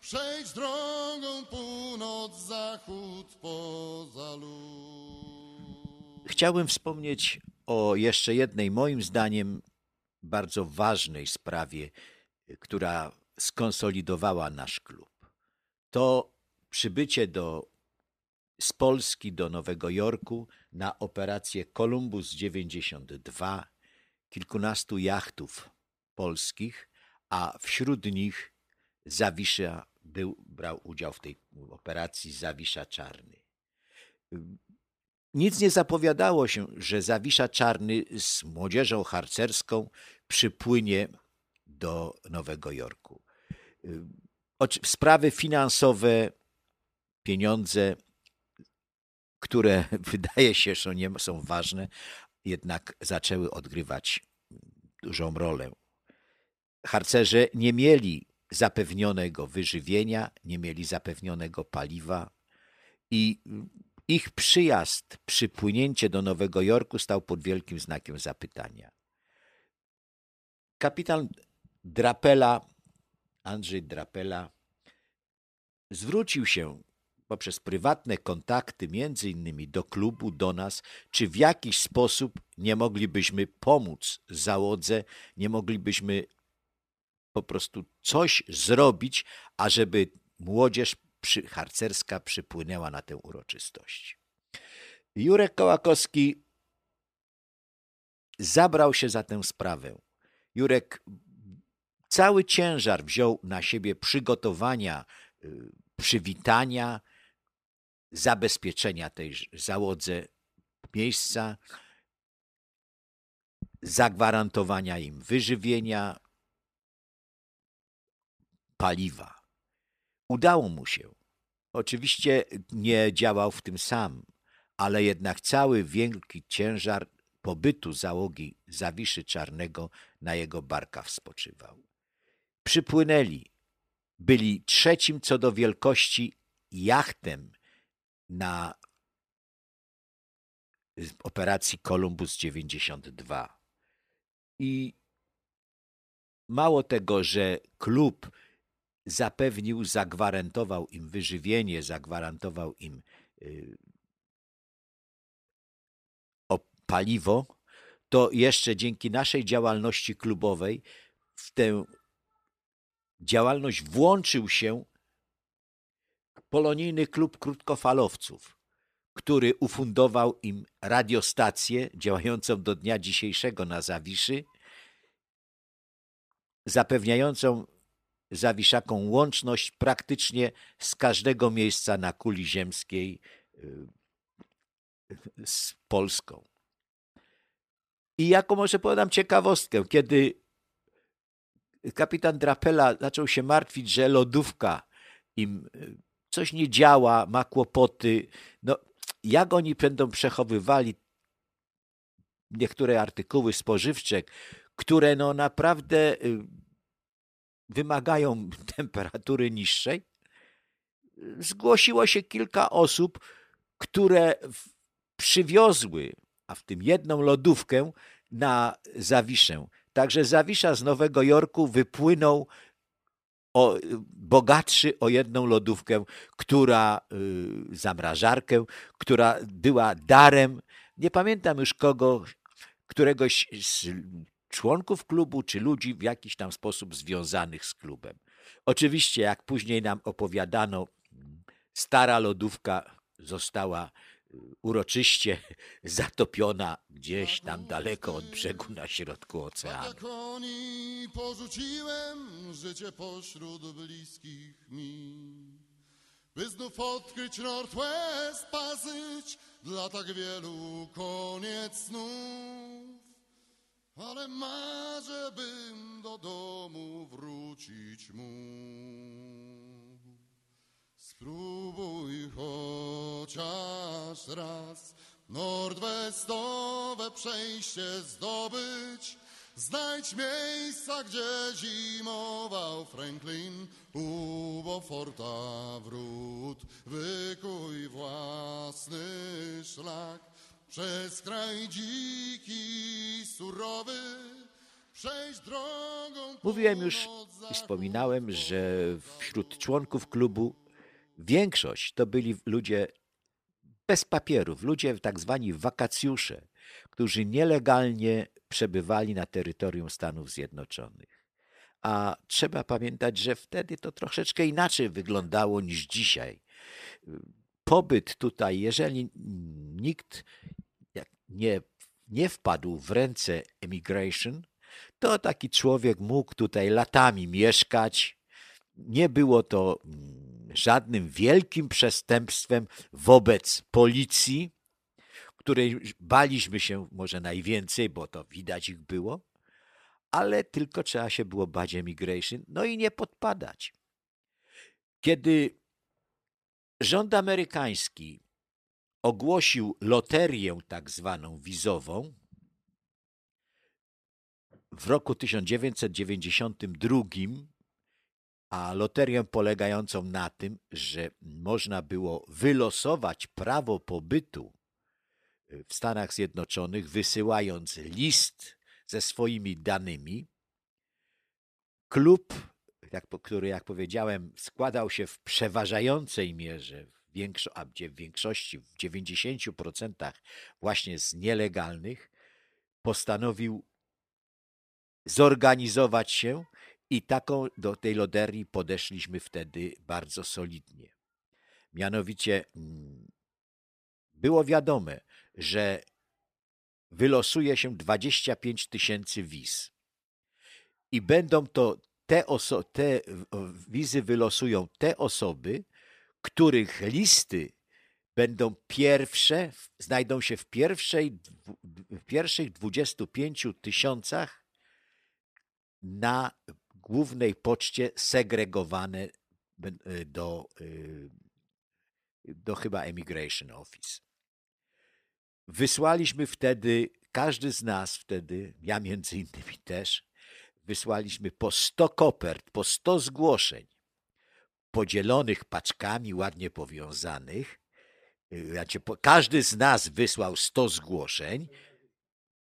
przejdź drogą północ-zachód poza lód. Chciałbym wspomnieć o jeszcze jednej, moim zdaniem, bardzo ważnej sprawie, która skonsolidowała nasz klub. To przybycie do, z Polski do Nowego Jorku na operację Columbus 92 kilkunastu jachtów polskich, a wśród nich Zawisza był, brał udział w tej operacji Zawisza Czarny. Nic nie zapowiadało się, że Zawisza Czarny z młodzieżą harcerską przypłynie do Nowego Jorku. Sprawy finansowe, pieniądze, które wydaje się, że nie są ważne, jednak zaczęły odgrywać dużą rolę. Harcerze nie mieli zapewnionego wyżywienia, nie mieli zapewnionego paliwa i ich przyjazd, przypłynięcie do Nowego Jorku stał pod wielkim znakiem zapytania. Kapitan Drapela, Andrzej Drapela, zwrócił się poprzez prywatne kontakty, między innymi do klubu, do nas, czy w jakiś sposób nie moglibyśmy pomóc załodze, nie moglibyśmy po prostu coś zrobić, ażeby młodzież przy, harcerska przypłynęła na tę uroczystość. Jurek Kołakowski zabrał się za tę sprawę. Jurek cały ciężar wziął na siebie przygotowania, y, przywitania, zabezpieczenia tej załodze miejsca, zagwarantowania im wyżywienia, paliwa. Udało mu się. Oczywiście nie działał w tym sam, ale jednak cały wielki ciężar pobytu załogi Zawiszy Czarnego na jego barkach spoczywał. Przypłynęli. Byli trzecim co do wielkości jachtem na operacji Columbus 92. I mało tego, że klub zapewnił, zagwarantował im wyżywienie, zagwarantował im y, paliwo, to jeszcze dzięki naszej działalności klubowej w tę działalność włączył się polonijny klub krótkofalowców, który ufundował im radiostację działającą do dnia dzisiejszego na Zawiszy, zapewniającą Zawiszakom łączność praktycznie z każdego miejsca na kuli ziemskiej y, z Polską. I jako może podam ciekawostkę, kiedy kapitan Drapela zaczął się martwić, że lodówka im y, coś nie działa, ma kłopoty, no jak oni będą przechowywali niektóre artykuły spożywcze, które no naprawdę y, wymagają temperatury niższej, zgłosiło się kilka osób, które przywiozły, a w tym jedną lodówkę na Zawiszę. Także Zawisza z Nowego Jorku wypłynął o, bogatszy o jedną lodówkę, która y, zamrażarkę, która była darem, nie pamiętam już kogo, któregoś z członków klubu czy ludzi w jakiś tam sposób związanych z klubem. Oczywiście, jak później nam opowiadano, stara lodówka została uroczyście zatopiona gdzieś tam daleko od brzegu na środku oceanu. Jak oni porzuciłem życie pośród bliskich mi. By znów odkryć Northwest Passage dla tak wielu koniec snów. Ale marzę, bym do domu wrócić mógł. Spróbuj chociaż raz nordwestowe przejście zdobyć. Znajdź miejsca, gdzie zimował Franklin, u Beauforta wrót, wykuj własny szlak. Przez kraj dziki, surowy, przejść drogą... Mówiłem już i wspominałem, że wśród członków klubu większość to byli ludzie bez papierów, ludzie tak zwani wakacjusze, którzy nielegalnie przebywali na terytorium Stanów Zjednoczonych. A trzeba pamiętać, że wtedy to troszeczkę inaczej wyglądało niż dzisiaj. Pobyt tutaj, jeżeli nikt nie, nie wpadł w ręce emigration, to taki człowiek mógł tutaj latami mieszkać. Nie było to mm, żadnym wielkim przestępstwem wobec policji, której baliśmy się może najwięcej, bo to widać ich było, ale tylko trzeba się było bać emigration, no i nie podpadać. Kiedy rząd amerykański ogłosił loterię tak zwaną wizową w roku 1992 a loterię polegającą na tym, że można było wylosować prawo pobytu w Stanach Zjednoczonych, wysyłając list ze swoimi danymi. Klub, który, jak powiedziałem, składał się w przeważającej mierze, w większości, w 90% właśnie z nielegalnych, postanowił zorganizować się i taką do tej loterii podeszliśmy wtedy bardzo solidnie. Mianowicie mm, było wiadome, że wylosuje się 25 tysięcy wiz. I będą to te, oso- te wizy wylosują te osoby, których listy będą pierwsze, znajdą się w, pierwszej, w pierwszych 25 tysiącach na głównej poczcie segregowane do, do chyba Emigration Office. Wysłaliśmy wtedy, każdy z nas wtedy, ja między innymi też, wysłaliśmy po 100 kopert, po 100 zgłoszeń, podzielonych paczkami, ładnie powiązanych. Każdy z nas wysłał 100 zgłoszeń.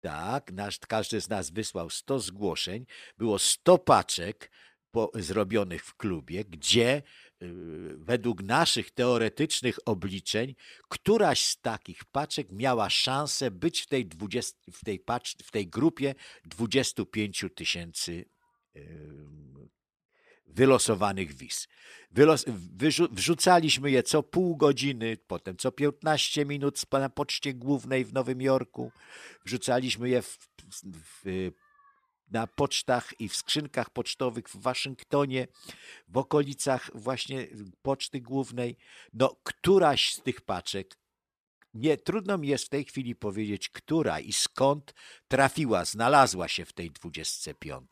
Tak, nasz, każdy z nas wysłał 100 zgłoszeń. Było 100 paczek po, zrobionych w klubie, gdzie Y, według naszych teoretycznych obliczeń, któraś z takich paczek miała szansę być w tej, 20, w tej, pacz, w tej grupie 25 tysięcy wylosowanych wiz. Wylos, wyrzu, wrzucaliśmy je co pół godziny, potem co 15 minut na poczcie głównej w Nowym Jorku. Wrzucaliśmy je w, w na pocztach i w skrzynkach pocztowych w Waszyngtonie, w okolicach właśnie poczty głównej. No, któraś z tych paczek, nie trudno mi jest w tej chwili powiedzieć, która i skąd trafiła, znalazła się w tej 25.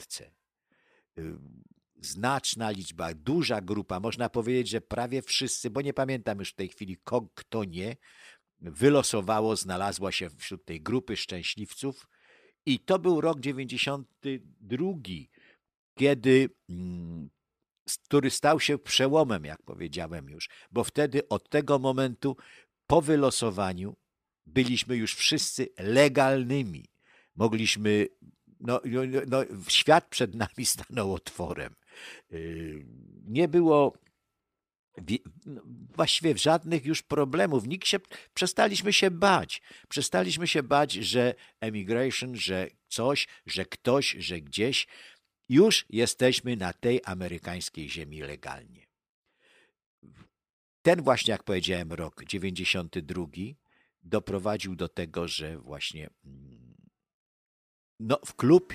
Znaczna liczba, duża grupa, można powiedzieć, że prawie wszyscy, bo nie pamiętam już w tej chwili, kto nie, wylosowało, znalazła się wśród tej grupy szczęśliwców i to był rok 92, kiedy, mm, który stał się przełomem, jak powiedziałem już, bo wtedy od tego momentu po wylosowaniu byliśmy już wszyscy legalnymi. Mogliśmy, no, no, no świat przed nami stanął otworem. Yy, nie było no, właściwie żadnych już problemów. Nikt się, przestaliśmy się bać. Przestaliśmy się bać, że emigration, że coś, że ktoś, że gdzieś. Już jesteśmy na tej amerykańskiej ziemi legalnie. Ten właśnie, jak powiedziałem, rok 92 doprowadził do tego, że właśnie mm, no, w klub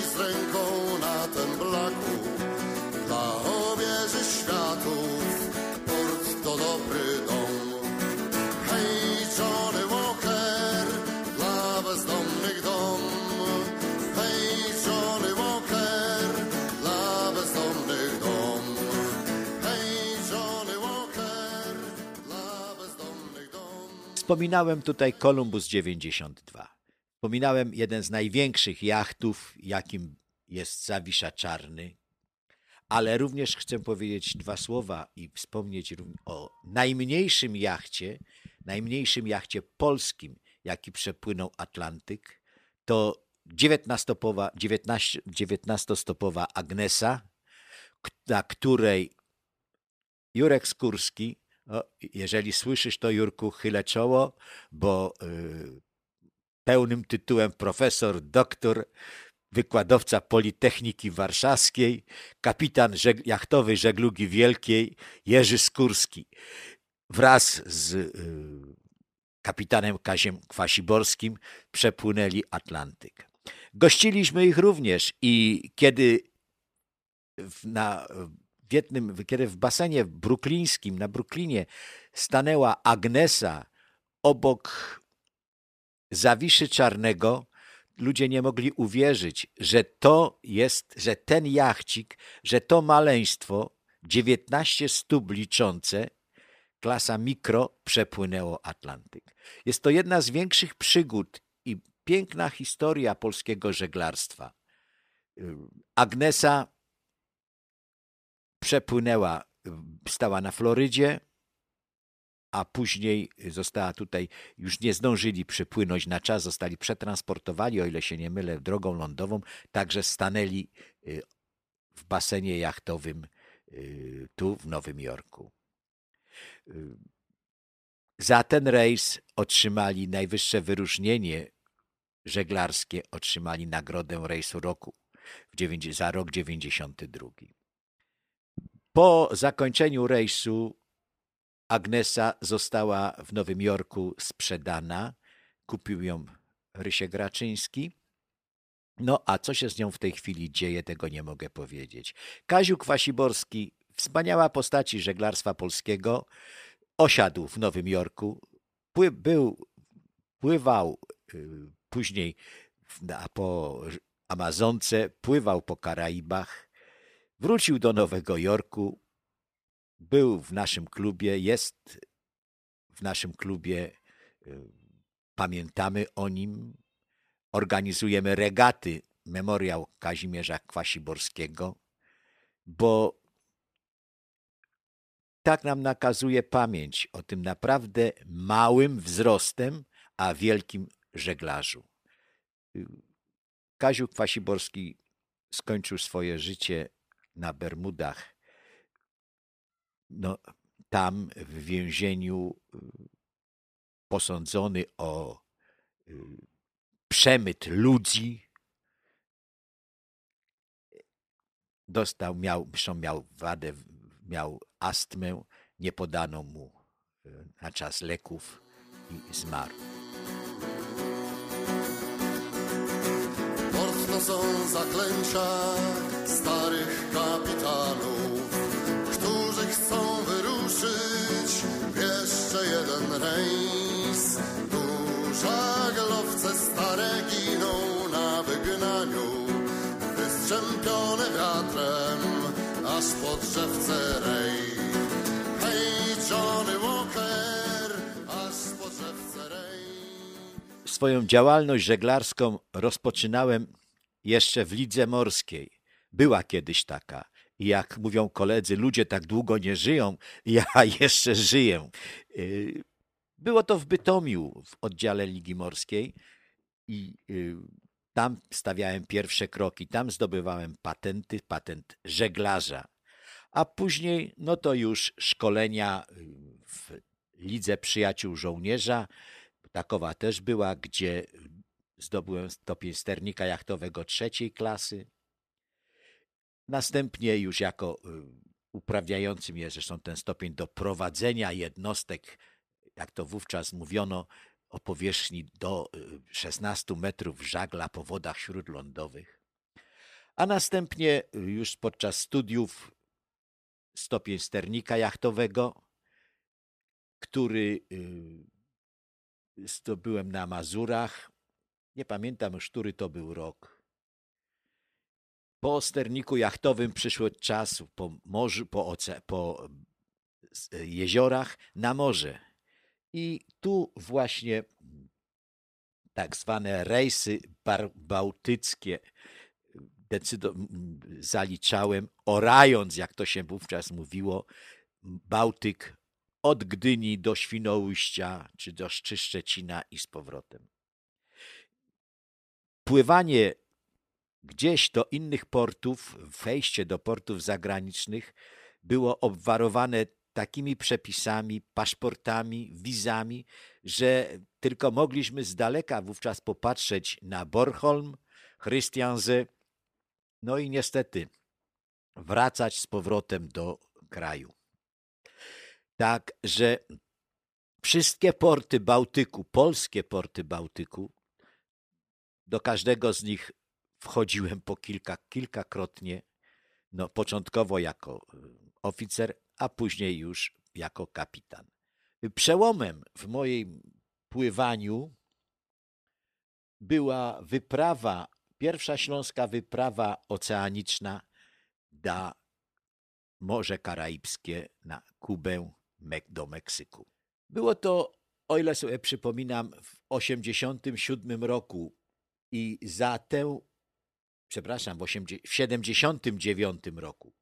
Wspominałem tutaj Columbus 92. Wspominałem jeden z największych jachtów, jakim jest Zawisza Czarny, ale również chcę powiedzieć dwa słowa i wspomnieć o najmniejszym jachcie, najmniejszym jachcie polskim, jaki przepłynął Atlantyk. To 19-stopowa 19, 19 Agnesa, na której Jurek Skórski no, jeżeli słyszysz to, Jurku, chylę czoło, bo y, pełnym tytułem profesor, doktor, wykładowca Politechniki Warszawskiej, kapitan żeg jachtowej żeglugi wielkiej Jerzy Skórski wraz z y, kapitanem Kaziem Kwasiborskim przepłynęli Atlantyk. Gościliśmy ich również i kiedy na w jednym, kiedy w basenie bruklińskim, na Brooklynie stanęła Agnesa obok Zawiszy Czarnego, ludzie nie mogli uwierzyć, że to jest, że ten jachcik, że to maleństwo, 19 stóp liczące, klasa mikro, przepłynęło Atlantyk. Jest to jedna z większych przygód i piękna historia polskiego żeglarstwa. Agnesa przepłynęła, stała na Florydzie, a później została tutaj, już nie zdążyli przypłynąć na czas, zostali przetransportowani, o ile się nie mylę, drogą lądową, także stanęli y, w basenie jachtowym y, tu w Nowym Jorku. Y, za ten rejs otrzymali najwyższe wyróżnienie żeglarskie, otrzymali nagrodę rejsu roku za rok 92. Po zakończeniu rejsu Agnesa została w Nowym Jorku sprzedana. Kupił ją Rysie Graczyński. No a co się z nią w tej chwili dzieje, tego nie mogę powiedzieć. Kaziu Kwasiborski, wspaniała postaci żeglarstwa polskiego, osiadł w Nowym Jorku, pły, był, pływał y, później po Amazonce, pływał po Karaibach, wrócił do Nowego Jorku, był w naszym klubie, jest w naszym klubie, y, pamiętamy o nim, organizujemy regaty Memoriał Kazimierza Kwasiborskiego, bo tak nam nakazuje pamięć o tym naprawdę małym wzrostem, a wielkim żeglarzu. Kaziu Kwasiborski skończył swoje życie na Bermudach. No, tam w więzieniu posądzony o przemyt ludzi. Dostał, miał, miał wadę, miał astmę, nie podano mu na czas leków i zmarł. To są zaklęcia starych wystrzępione wiatrem, aż po drzewce rej. Hej, Johnny Walker, aż po drzewce rej. Swoją działalność żeglarską rozpoczynałem jeszcze w Lidze Morskiej. Była kiedyś taka. I jak mówią koledzy, ludzie tak długo nie żyją, ja jeszcze żyję. Y, Było to w Bytomiu, w oddziale Ligi Morskiej i y, tam stawiałem pierwsze kroki, tam zdobywałem patenty, patent żeglarza. A później, no to już szkolenia y, w Lidze Przyjaciół Żołnierza, takowa też była, gdzie zdobyłem stopień sternika jachtowego trzeciej klasy. Następnie już jako y, uprawniający mnie zresztą ten stopień do prowadzenia jednostek, jak to wówczas mówiono, o powierzchni do y, 16 metrów żagla po wodach śródlądowych. A następnie y, już podczas studiów stopień sternika jachtowego, który y, zdobyłem na Mazurach. Nie pamiętam już, który to był rok. Po sterniku jachtowym przyszło czas po morzu, po, oce, po jeziorach na morze. I tu właśnie tak zwane rejsy bałtyckie m, zaliczałem, orając, jak to się wówczas mówiło, Bałtyk od Gdyni do Świnoujścia czy do Szczecina i z powrotem. Pływanie gdzieś do innych portów, wejście do portów zagranicznych było obwarowane takimi przepisami, paszportami, wizami, że tylko mogliśmy z daleka wówczas popatrzeć na Bornholm, Christianse, no i niestety wracać z powrotem do kraju. Tak, że wszystkie porty Bałtyku, polskie porty Bałtyku, do każdego z nich wchodziłem po kilka, kilkakrotnie, no początkowo jako y, oficer, a później już jako kapitan. Przełomem w moim pływaniu była wyprawa, pierwsza śląska wyprawa oceaniczna na Morze Karaibskie, na Kubę, do Meksyku. Było to, o ile sobie przypominam, w 1987 roku i za tę, przepraszam, w, 80, w 79 roku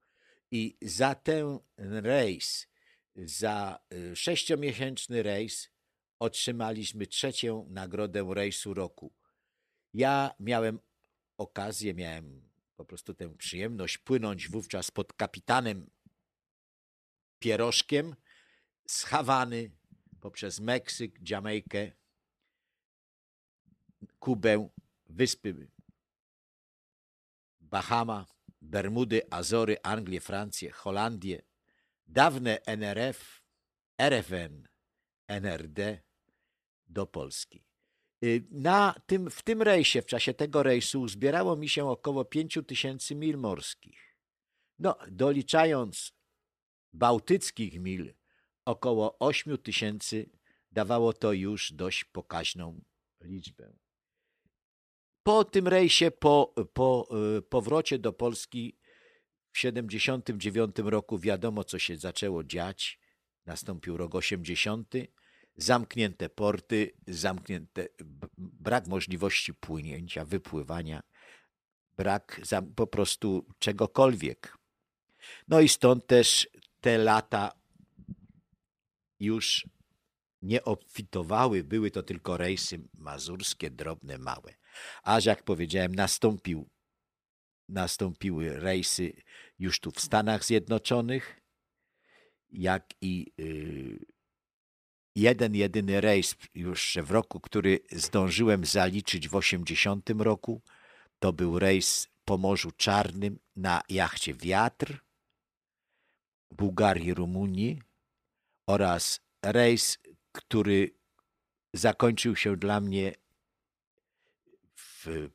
i za ten rejs, za y, sześciomiesięczny rejs otrzymaliśmy trzecią nagrodę rejsu roku. Ja miałem okazję, miałem po prostu tę przyjemność płynąć wówczas pod kapitanem Pierożkiem z Hawany poprzez Meksyk, Jamajkę, Kubę, Wyspy Bahama, Bermudy, Azory, Anglię, Francję, Holandię, dawne NRF, RFN, NRD do Polski. Y, Na tym, w tym rejsie, w czasie tego rejsu, zbierało mi się około 5 tysięcy mil morskich. No, doliczając bałtyckich mil, około 8 tysięcy, dawało to już dość pokaźną liczbę. Po tym rejsie, po, po y, powrocie do Polski w 79 roku wiadomo, co się zaczęło dziać. Nastąpił rok 80 zamknięte porty, zamknięte, brak możliwości płynięcia, wypływania, brak po prostu czegokolwiek. No i stąd też te lata już nie obfitowały, były to tylko rejsy mazurskie, drobne, małe. Aż jak powiedziałem, nastąpił, nastąpiły rejsy już tu w Stanach Zjednoczonych, jak i y, jeden, jedyny rejs już w roku, który zdążyłem zaliczyć w 80 roku, to był rejs po Morzu Czarnym na jachcie Wiatr, Bułgarii, Rumunii oraz rejs, który zakończył się dla mnie w,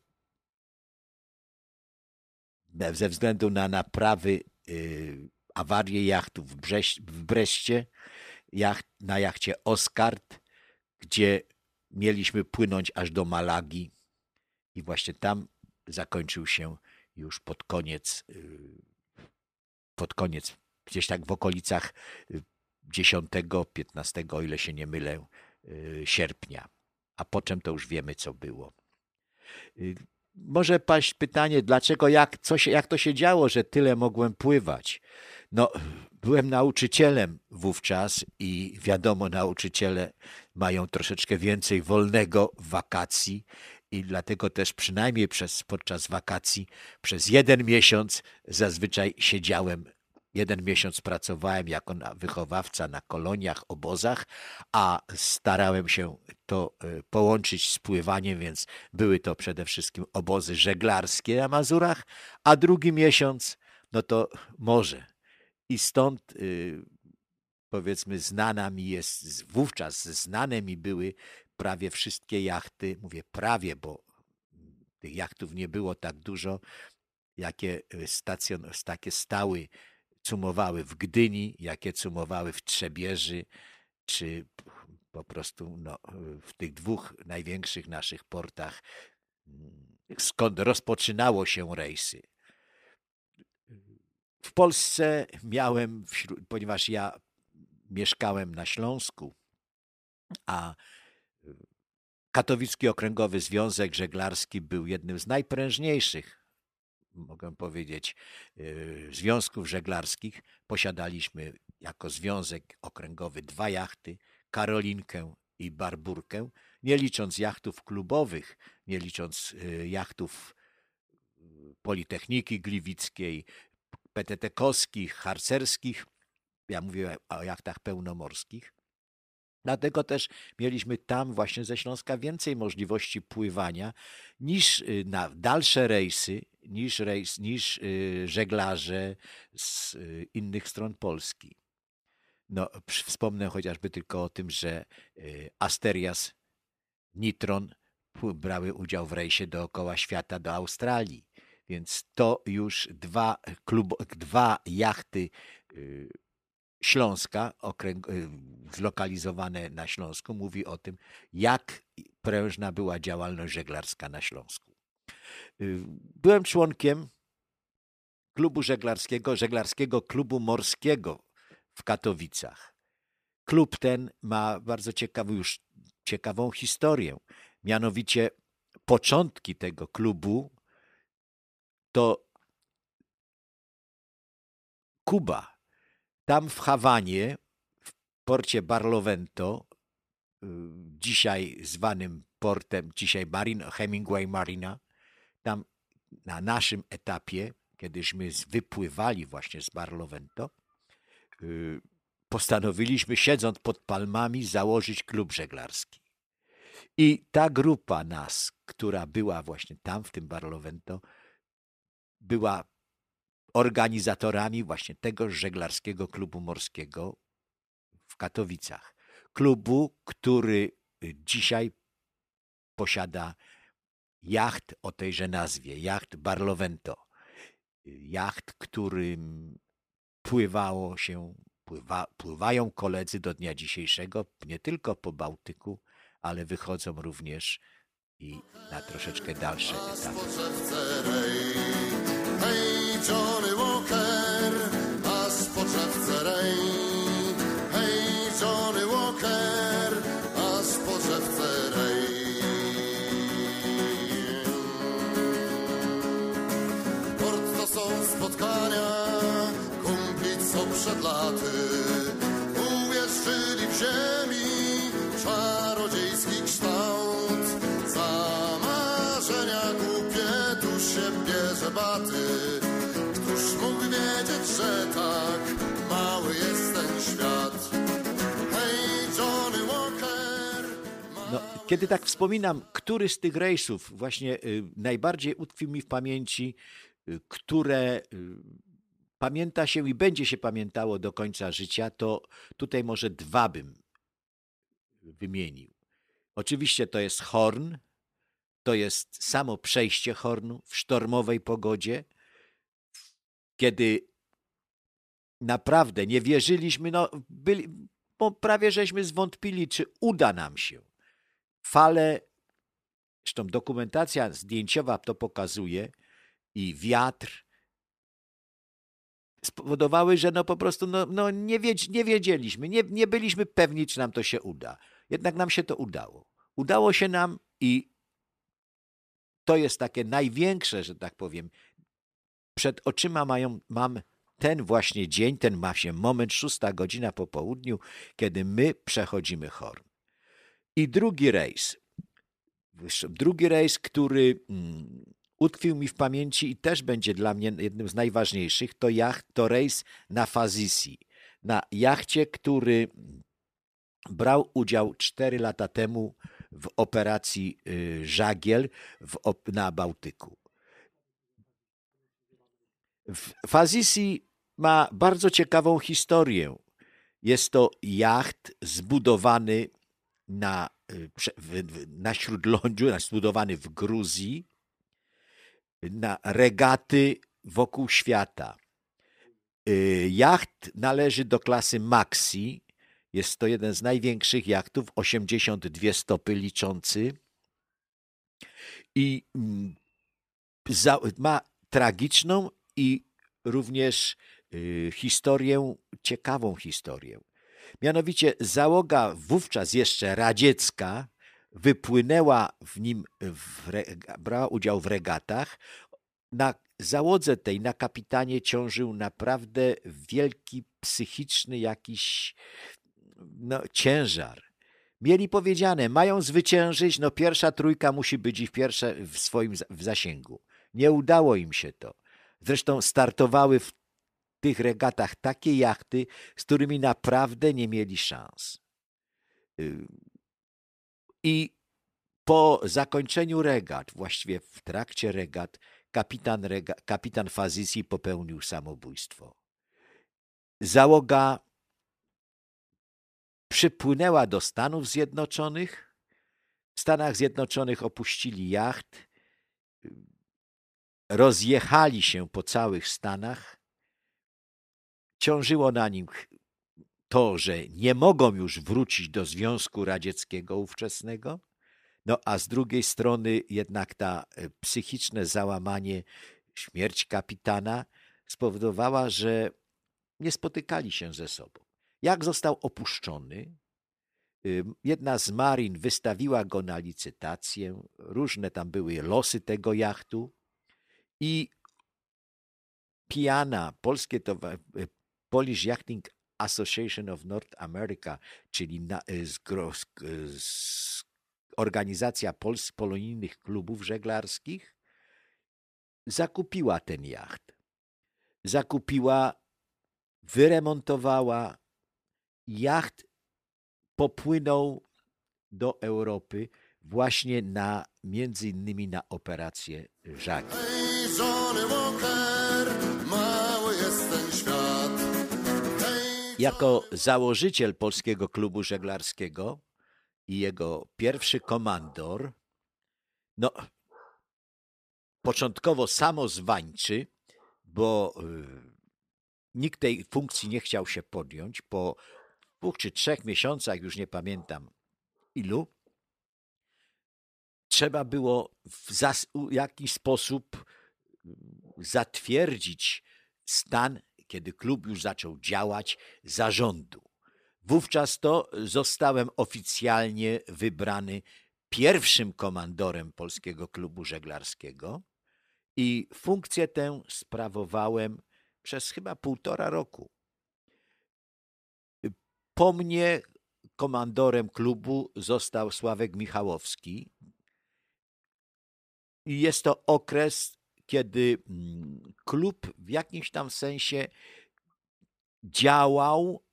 ze względu na naprawy, y, awarię jachtu w, w Breście, jacht, na jachcie Oscard, gdzie mieliśmy płynąć aż do Malagi i właśnie tam zakończył się już pod koniec, y, pod koniec, gdzieś tak w okolicach y, 10-15, o ile się nie mylę, sierpnia. A po czym to już wiemy, co było. Y, Może paść pytanie, dlaczego, jak, co się, jak to się działo, że tyle mogłem pływać? No, byłem nauczycielem wówczas i wiadomo, nauczyciele mają troszeczkę więcej wolnego wakacji i dlatego też przynajmniej przez, podczas wakacji przez jeden miesiąc zazwyczaj siedziałem Jeden miesiąc pracowałem jako wychowawca na koloniach, obozach, a starałem się to e, połączyć z pływaniem, więc były to przede wszystkim obozy żeglarskie na Mazurach, a drugi miesiąc, no to morze. I stąd y, powiedzmy znana mi jest, wówczas znane mi były prawie wszystkie jachty, mówię prawie, bo tych jachtów nie było tak dużo, jakie y, stacjon, takie stały cumowały w Gdyni, jakie cumowały w Trzebieży, czy po prostu no, w tych dwóch największych naszych portach, skąd rozpoczynało się rejsy. W Polsce miałem, ponieważ ja mieszkałem na Śląsku, a Katowicki Okręgowy Związek Żeglarski był jednym z najprężniejszych, mogę powiedzieć, y, związków żeglarskich. Posiadaliśmy jako związek okręgowy dwa jachty, Karolinkę i Barburkę, nie licząc jachtów klubowych, nie licząc y, jachtów y, Politechniki Gliwickiej, PTT-kowskich, harcerskich. Ja mówię o jachtach pełnomorskich. Dlatego też mieliśmy tam właśnie ze Śląska więcej możliwości pływania niż y, na dalsze rejsy, niż, rejs, niż y, żeglarze z y, innych stron Polski. No, wspomnę chociażby tylko o tym, że Asterias, Nitron brały udział w rejsie dookoła świata do Australii. Więc to już dwa, klub, dwa jachty Śląska, okręg, y, zlokalizowane na Śląsku, mówi o tym, jak prężna była działalność żeglarska na Śląsku. Y, Byłem członkiem klubu żeglarskiego, żeglarskiego klubu morskiego w Katowicach. Klub ten ma bardzo ciekawą, już ciekawą historię. Mianowicie początki tego klubu to Kuba. Tam w Hawanie, w porcie Barlovento, y, dzisiaj zwanym portem, dzisiaj Marin, Hemingway Marina, tam na naszym etapie, kiedyśmy wypływali właśnie z Barlovento, y, postanowiliśmy, siedząc pod palmami, założyć klub żeglarski. I ta grupa nas, która była właśnie tam, w tym Barlovento, była organizatorami właśnie tego żeglarskiego klubu morskiego w Katowicach. Klubu, który y, dzisiaj posiada jacht o tejże nazwie, jacht Barlovento. Jacht, którym pływało się, pływa, pływają koledzy do dnia dzisiejszego, nie tylko po Bałtyku, ale wychodzą również i na troszeczkę dalsze etapy. Rej. Hej, Johnny Walker, a spoczewce rej. Port to są spotkania, kumpli co przed laty. Uwierzyli w ziemi czarodziejski kształt. Za marzenia głupie tu się bierze baty. Któż mógł wiedzieć, że tak kiedy tak wspominam, który z tych rejsów właśnie y, najbardziej utkwił mi w pamięci, y, które y, pamięta się i będzie się pamiętało do końca życia, to tutaj może dwa bym wymienił. Oczywiście to jest Horn, to jest samo przejście Hornu w sztormowej pogodzie, kiedy naprawdę nie wierzyliśmy, no byli, bo prawie żeśmy zwątpili, czy uda nam się. Fale, zresztą dokumentacja zdjęciowa to pokazuje i wiatr spowodowały, że no po prostu no, no nie, wiedz, nie wiedzieliśmy, nie, nie byliśmy pewni, czy nam to się uda. Jednak nam się to udało. Udało się nam i to jest takie największe, że tak powiem. Przed oczyma mają, mam ten właśnie dzień, ten ma się moment, szósta godzina po południu, kiedy my przechodzimy Horn. I drugi rejs. Drugi rejs, który mm, utkwił mi w pamięci i też będzie dla mnie jednym z najważniejszych, to jacht, to rejs na Fazisi. Na jachcie, który brał udział 4 lata temu w operacji y, Żagiel w, na Bałtyku. Fazisi ma bardzo ciekawą historię. Jest to jacht zbudowany na, y, na śródlądziu, zbudowany w Gruzji, na regaty wokół świata. Y, Jacht należy do klasy Maxi. Jest to jeden z największych jachtów, 82 stopy liczący. I mm, ma tragiczną i również y, historię, ciekawą historię. Mianowicie załoga wówczas jeszcze radziecka wypłynęła w nim, w, brała udział w regatach. Na załodze tej, na kapitanie ciążył naprawdę wielki psychiczny jakiś no, ciężar. Mieli powiedziane, mają zwyciężyć, no pierwsza trójka musi być ich pierwsze w swoim w zasięgu. Nie udało im się to. Zresztą startowały w tych regatach takie jachty, z którymi naprawdę nie mieli szans. Y, I po zakończeniu regat, właściwie w trakcie regat, kapitan, rega, kapitan Fazisi popełnił samobójstwo. Załoga przypłynęła do Stanów Zjednoczonych. W Stanach Zjednoczonych opuścili jacht, rozjechali się po całych Stanach. Ciążyło na nim to, że nie mogą już wrócić do Związku Radzieckiego ówczesnego, no a z drugiej strony jednak ta e, psychiczne załamanie, śmierć kapitana spowodowała, że nie spotykali się ze sobą. Jak został opuszczony, jedna z marin wystawiła go na licytację, różne tam były losy tego jachtu. I Piana, polskie e, Polish Yachting Association of North America, czyli na, e, zgro, sk- e, s- organizacja Pols, polonijnych klubów żeglarskich, zakupiła ten jacht. Zakupiła, wyremontowała. Jacht popłynął do Europy właśnie na, między innymi na operację Żagi. Jako założyciel Polskiego Klubu Żeglarskiego i jego pierwszy komandor, no, początkowo samozwańczy, bo y, nikt tej funkcji nie chciał się podjąć. Po dwóch czy trzech miesiącach, już nie pamiętam ilu, trzeba było w jakiś sposób mm, zatwierdzić stan, kiedy klub już zaczął działać, zarządu. Wówczas to zostałem oficjalnie wybrany pierwszym komandorem Polskiego Klubu Żeglarskiego i funkcję tę sprawowałem przez chyba półtora roku. Po mnie komandorem klubu został Sławek Michałowski. Jest to okres, kiedy mm, klub w jakimś tam sensie działał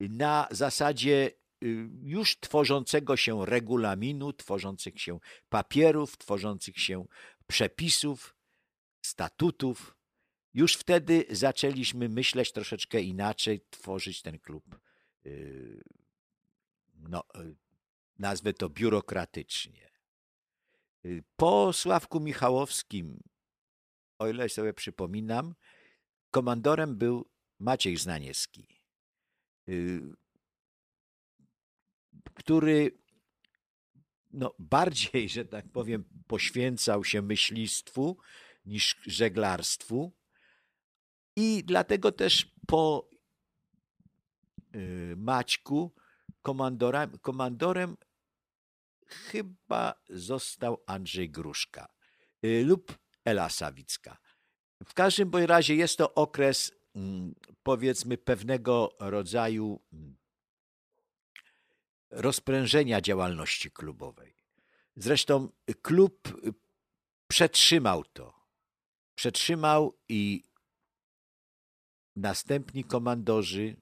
na zasadzie y, już tworzącego się regulaminu, tworzących się papierów, tworzących się przepisów, statutów. Już wtedy zaczęliśmy myśleć troszeczkę inaczej, tworzyć ten klub. y, No, y, nazwę to biurokratycznie. Po Sławku Michałowskim, o ile sobie przypominam, komandorem był Maciej Znaniewski, y, który no, bardziej, że tak powiem, poświęcał się myślistwu niż żeglarstwu. I dlatego też po y, Maćku komandorem, komandorem chyba został Andrzej Gruszka y, lub Ela Sawicka. W każdym razie jest to okres, mm, powiedzmy, pewnego rodzaju mm, rozprężenia działalności klubowej. Zresztą klub y, przetrzymał to. Przetrzymał i następni komandorzy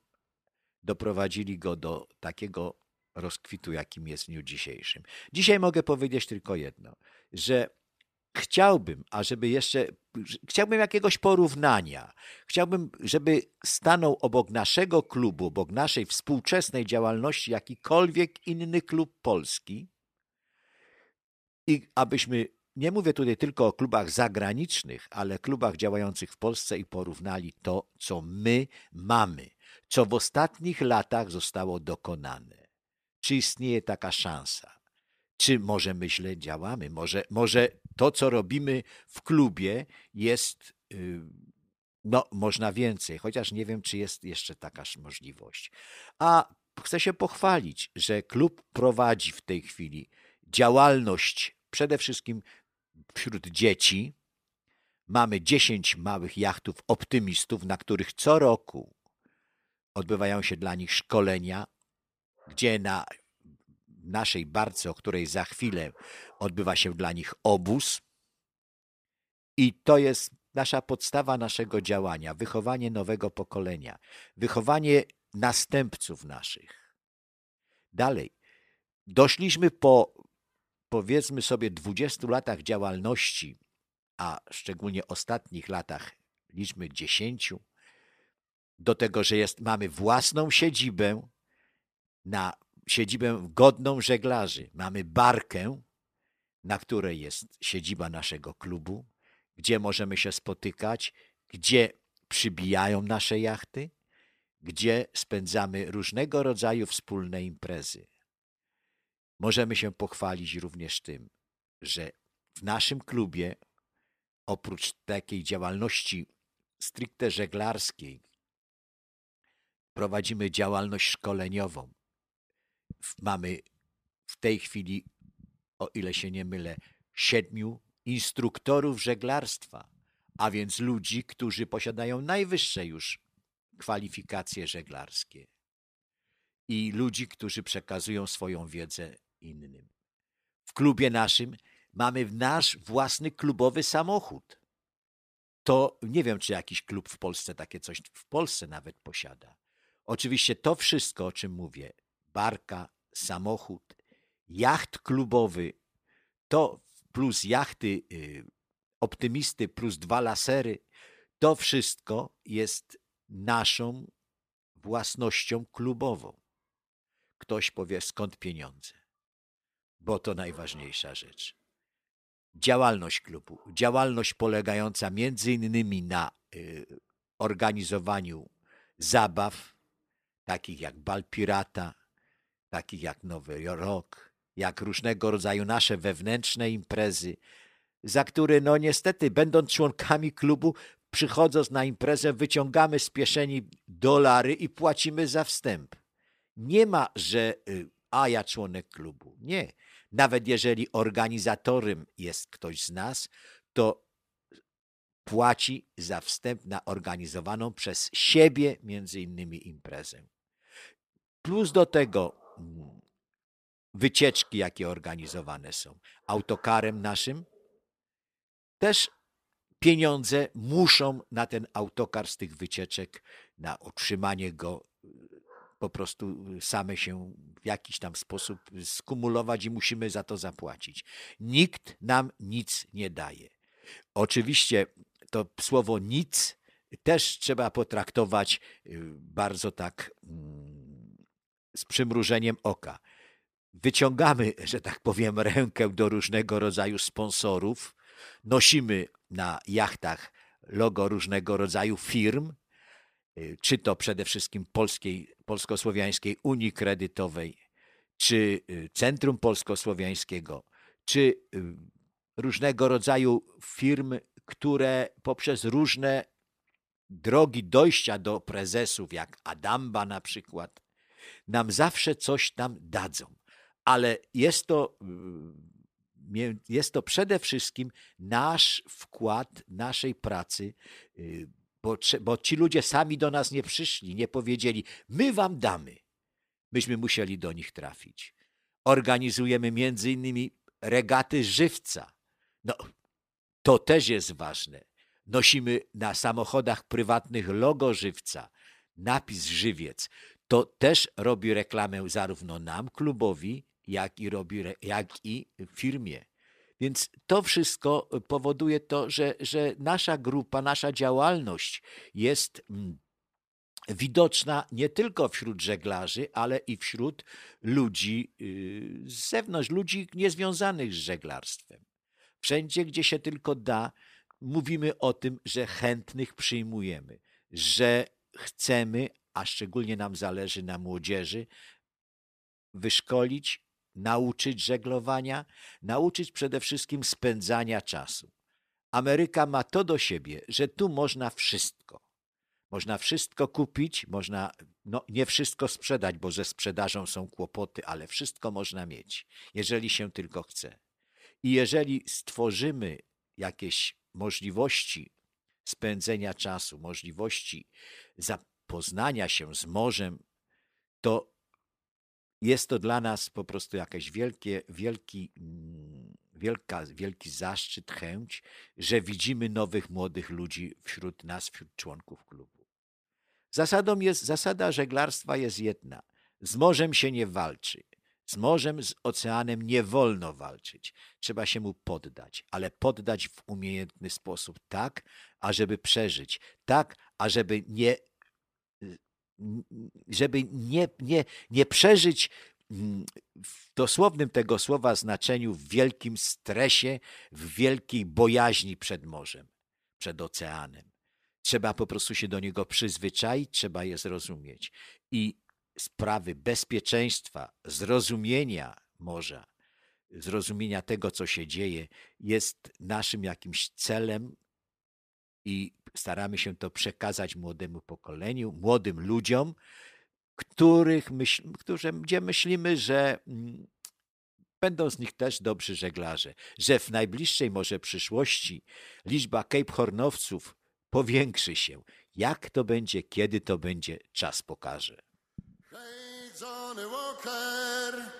doprowadzili go do takiego rozkwitu, jakim jest w dniu dzisiejszym. Dzisiaj mogę powiedzieć tylko jedno, że chciałbym, ażeby jeszcze, chciałbym jakiegoś porównania. Chciałbym, żeby stanął obok naszego klubu, obok naszej współczesnej działalności jakikolwiek inny klub polski i abyśmy, nie mówię tutaj tylko o klubach zagranicznych, ale klubach działających w Polsce i porównali to, co my mamy, co w ostatnich latach zostało dokonane. Czy istnieje taka szansa? Czy może my źle działamy? Może, może to, co robimy w klubie, jest, yy, no, można więcej, chociaż nie wiem, czy jest jeszcze taka możliwość. A chcę się pochwalić, że klub prowadzi w tej chwili działalność przede wszystkim wśród dzieci. Mamy 10 małych jachtów optymistów, na których co roku odbywają się dla nich szkolenia, gdzie na naszej barce, o której za chwilę odbywa się dla nich obóz. I to jest nasza podstawa naszego działania wychowanie nowego pokolenia, wychowanie następców naszych. Dalej, doszliśmy po powiedzmy sobie 20 latach działalności, a szczególnie ostatnich latach liczmy 10, do tego, że jest, mamy własną siedzibę, na siedzibę godną żeglarzy. Mamy barkę, na której jest siedziba naszego klubu, gdzie możemy się spotykać, gdzie przybijają nasze jachty, gdzie spędzamy różnego rodzaju wspólne imprezy. Możemy się pochwalić również tym, że w naszym klubie, oprócz takiej działalności stricte żeglarskiej, prowadzimy działalność szkoleniową. Mamy w tej chwili, o ile się nie mylę, siedmiu instruktorów żeglarstwa, a więc ludzi, którzy posiadają najwyższe już kwalifikacje żeglarskie i ludzi, którzy przekazują swoją wiedzę innym. W klubie naszym mamy nasz własny klubowy samochód. To nie wiem, czy jakiś klub w Polsce takie coś w Polsce nawet posiada. Oczywiście to wszystko, o czym mówię, barka, samochód, jacht klubowy, to plus jachty y, optymisty, plus dwa lasery, to wszystko jest naszą własnością klubową. Ktoś powie, skąd pieniądze? Bo to najważniejsza rzecz. Działalność klubu, działalność polegająca między innymi na y, organizowaniu zabaw, takich jak bal pirata, takich jak Nowy Rok, jak różnego rodzaju nasze wewnętrzne imprezy, za które, no niestety, będąc członkami klubu, przychodząc na imprezę, wyciągamy z kieszeni dolary i płacimy za wstęp. Nie ma, że y, a ja członek klubu. Nie. Nawet jeżeli organizatorem jest ktoś z nas, to płaci za wstęp na organizowaną przez siebie między innymi imprezę. Plus do tego wycieczki, jakie organizowane są. Autokarem naszym też pieniądze muszą na ten autokar z tych wycieczek, na utrzymanie go y, po prostu same się w jakiś tam sposób skumulować i musimy za to zapłacić. Nikt nam nic nie daje. Oczywiście to słowo nic też trzeba potraktować y, bardzo tak mm, z przymrużeniem oka. Wyciągamy, że tak powiem, rękę do różnego rodzaju sponsorów, nosimy na jachtach logo różnego rodzaju firm, y, czy to przede wszystkim Polskiej, Polsko-Słowiańskiej Unii Kredytowej, czy y, Centrum Polsko-Słowiańskiego, czy y, różnego rodzaju firm, które poprzez różne drogi dojścia do prezesów, jak Adamba na przykład, nam zawsze coś tam dadzą. Ale jest to, mie- jest to przede wszystkim nasz wkład naszej pracy, y, bo, bo ci ludzie sami do nas nie przyszli, nie powiedzieli, my wam damy. Myśmy musieli do nich trafić. Organizujemy między innymi regaty żywca. No, to też jest ważne. Nosimy na samochodach prywatnych logo żywca, napis żywiec. To też robi reklamę zarówno nam, klubowi, jak i, robi, jak i firmie. Więc to wszystko powoduje to, że, że nasza grupa, nasza działalność jest mm, widoczna nie tylko wśród żeglarzy, ale i wśród ludzi yy, z zewnątrz, ludzi niezwiązanych z żeglarstwem. Wszędzie, gdzie się tylko da, mówimy o tym, że chętnych przyjmujemy, że chcemy, a szczególnie nam zależy na młodzieży, wyszkolić, nauczyć żeglowania, nauczyć przede wszystkim spędzania czasu. Ameryka ma to do siebie, że tu można wszystko. Można wszystko kupić, można no, nie wszystko sprzedać, bo ze sprzedażą są kłopoty, ale wszystko można mieć, jeżeli się tylko chce. I jeżeli stworzymy jakieś możliwości spędzenia czasu, możliwości zapoznania się z morzem, to jest to dla nas po prostu jakiś wielkie, wielki, mm, wielka, wielki zaszczyt, chęć, że widzimy nowych młodych ludzi wśród nas, wśród członków klubu. Zasadą jest, zasada żeglarstwa jest jedna. Z morzem się nie walczy. Z morzem, z oceanem nie wolno walczyć. Trzeba się mu poddać, ale poddać w umiejętny sposób, tak, ażeby przeżyć, tak, ażeby nie, żeby nie, nie, nie przeżyć mm, w dosłownym tego słowa znaczeniu w wielkim stresie, w wielkiej bojaźni przed morzem, przed oceanem. Trzeba po prostu się do niego przyzwyczaić, trzeba je zrozumieć. I sprawy bezpieczeństwa, zrozumienia morza, zrozumienia tego, co się dzieje, jest naszym jakimś celem i staramy się to przekazać młodemu pokoleniu, młodym ludziom, których myśl, którzy, gdzie myślimy, że mm, będą z nich też dobrzy żeglarze, że w najbliższej może przyszłości liczba Cape Hornowców powiększy się. Jak to będzie, kiedy to będzie, czas pokaże. Hej, Johnny Walker.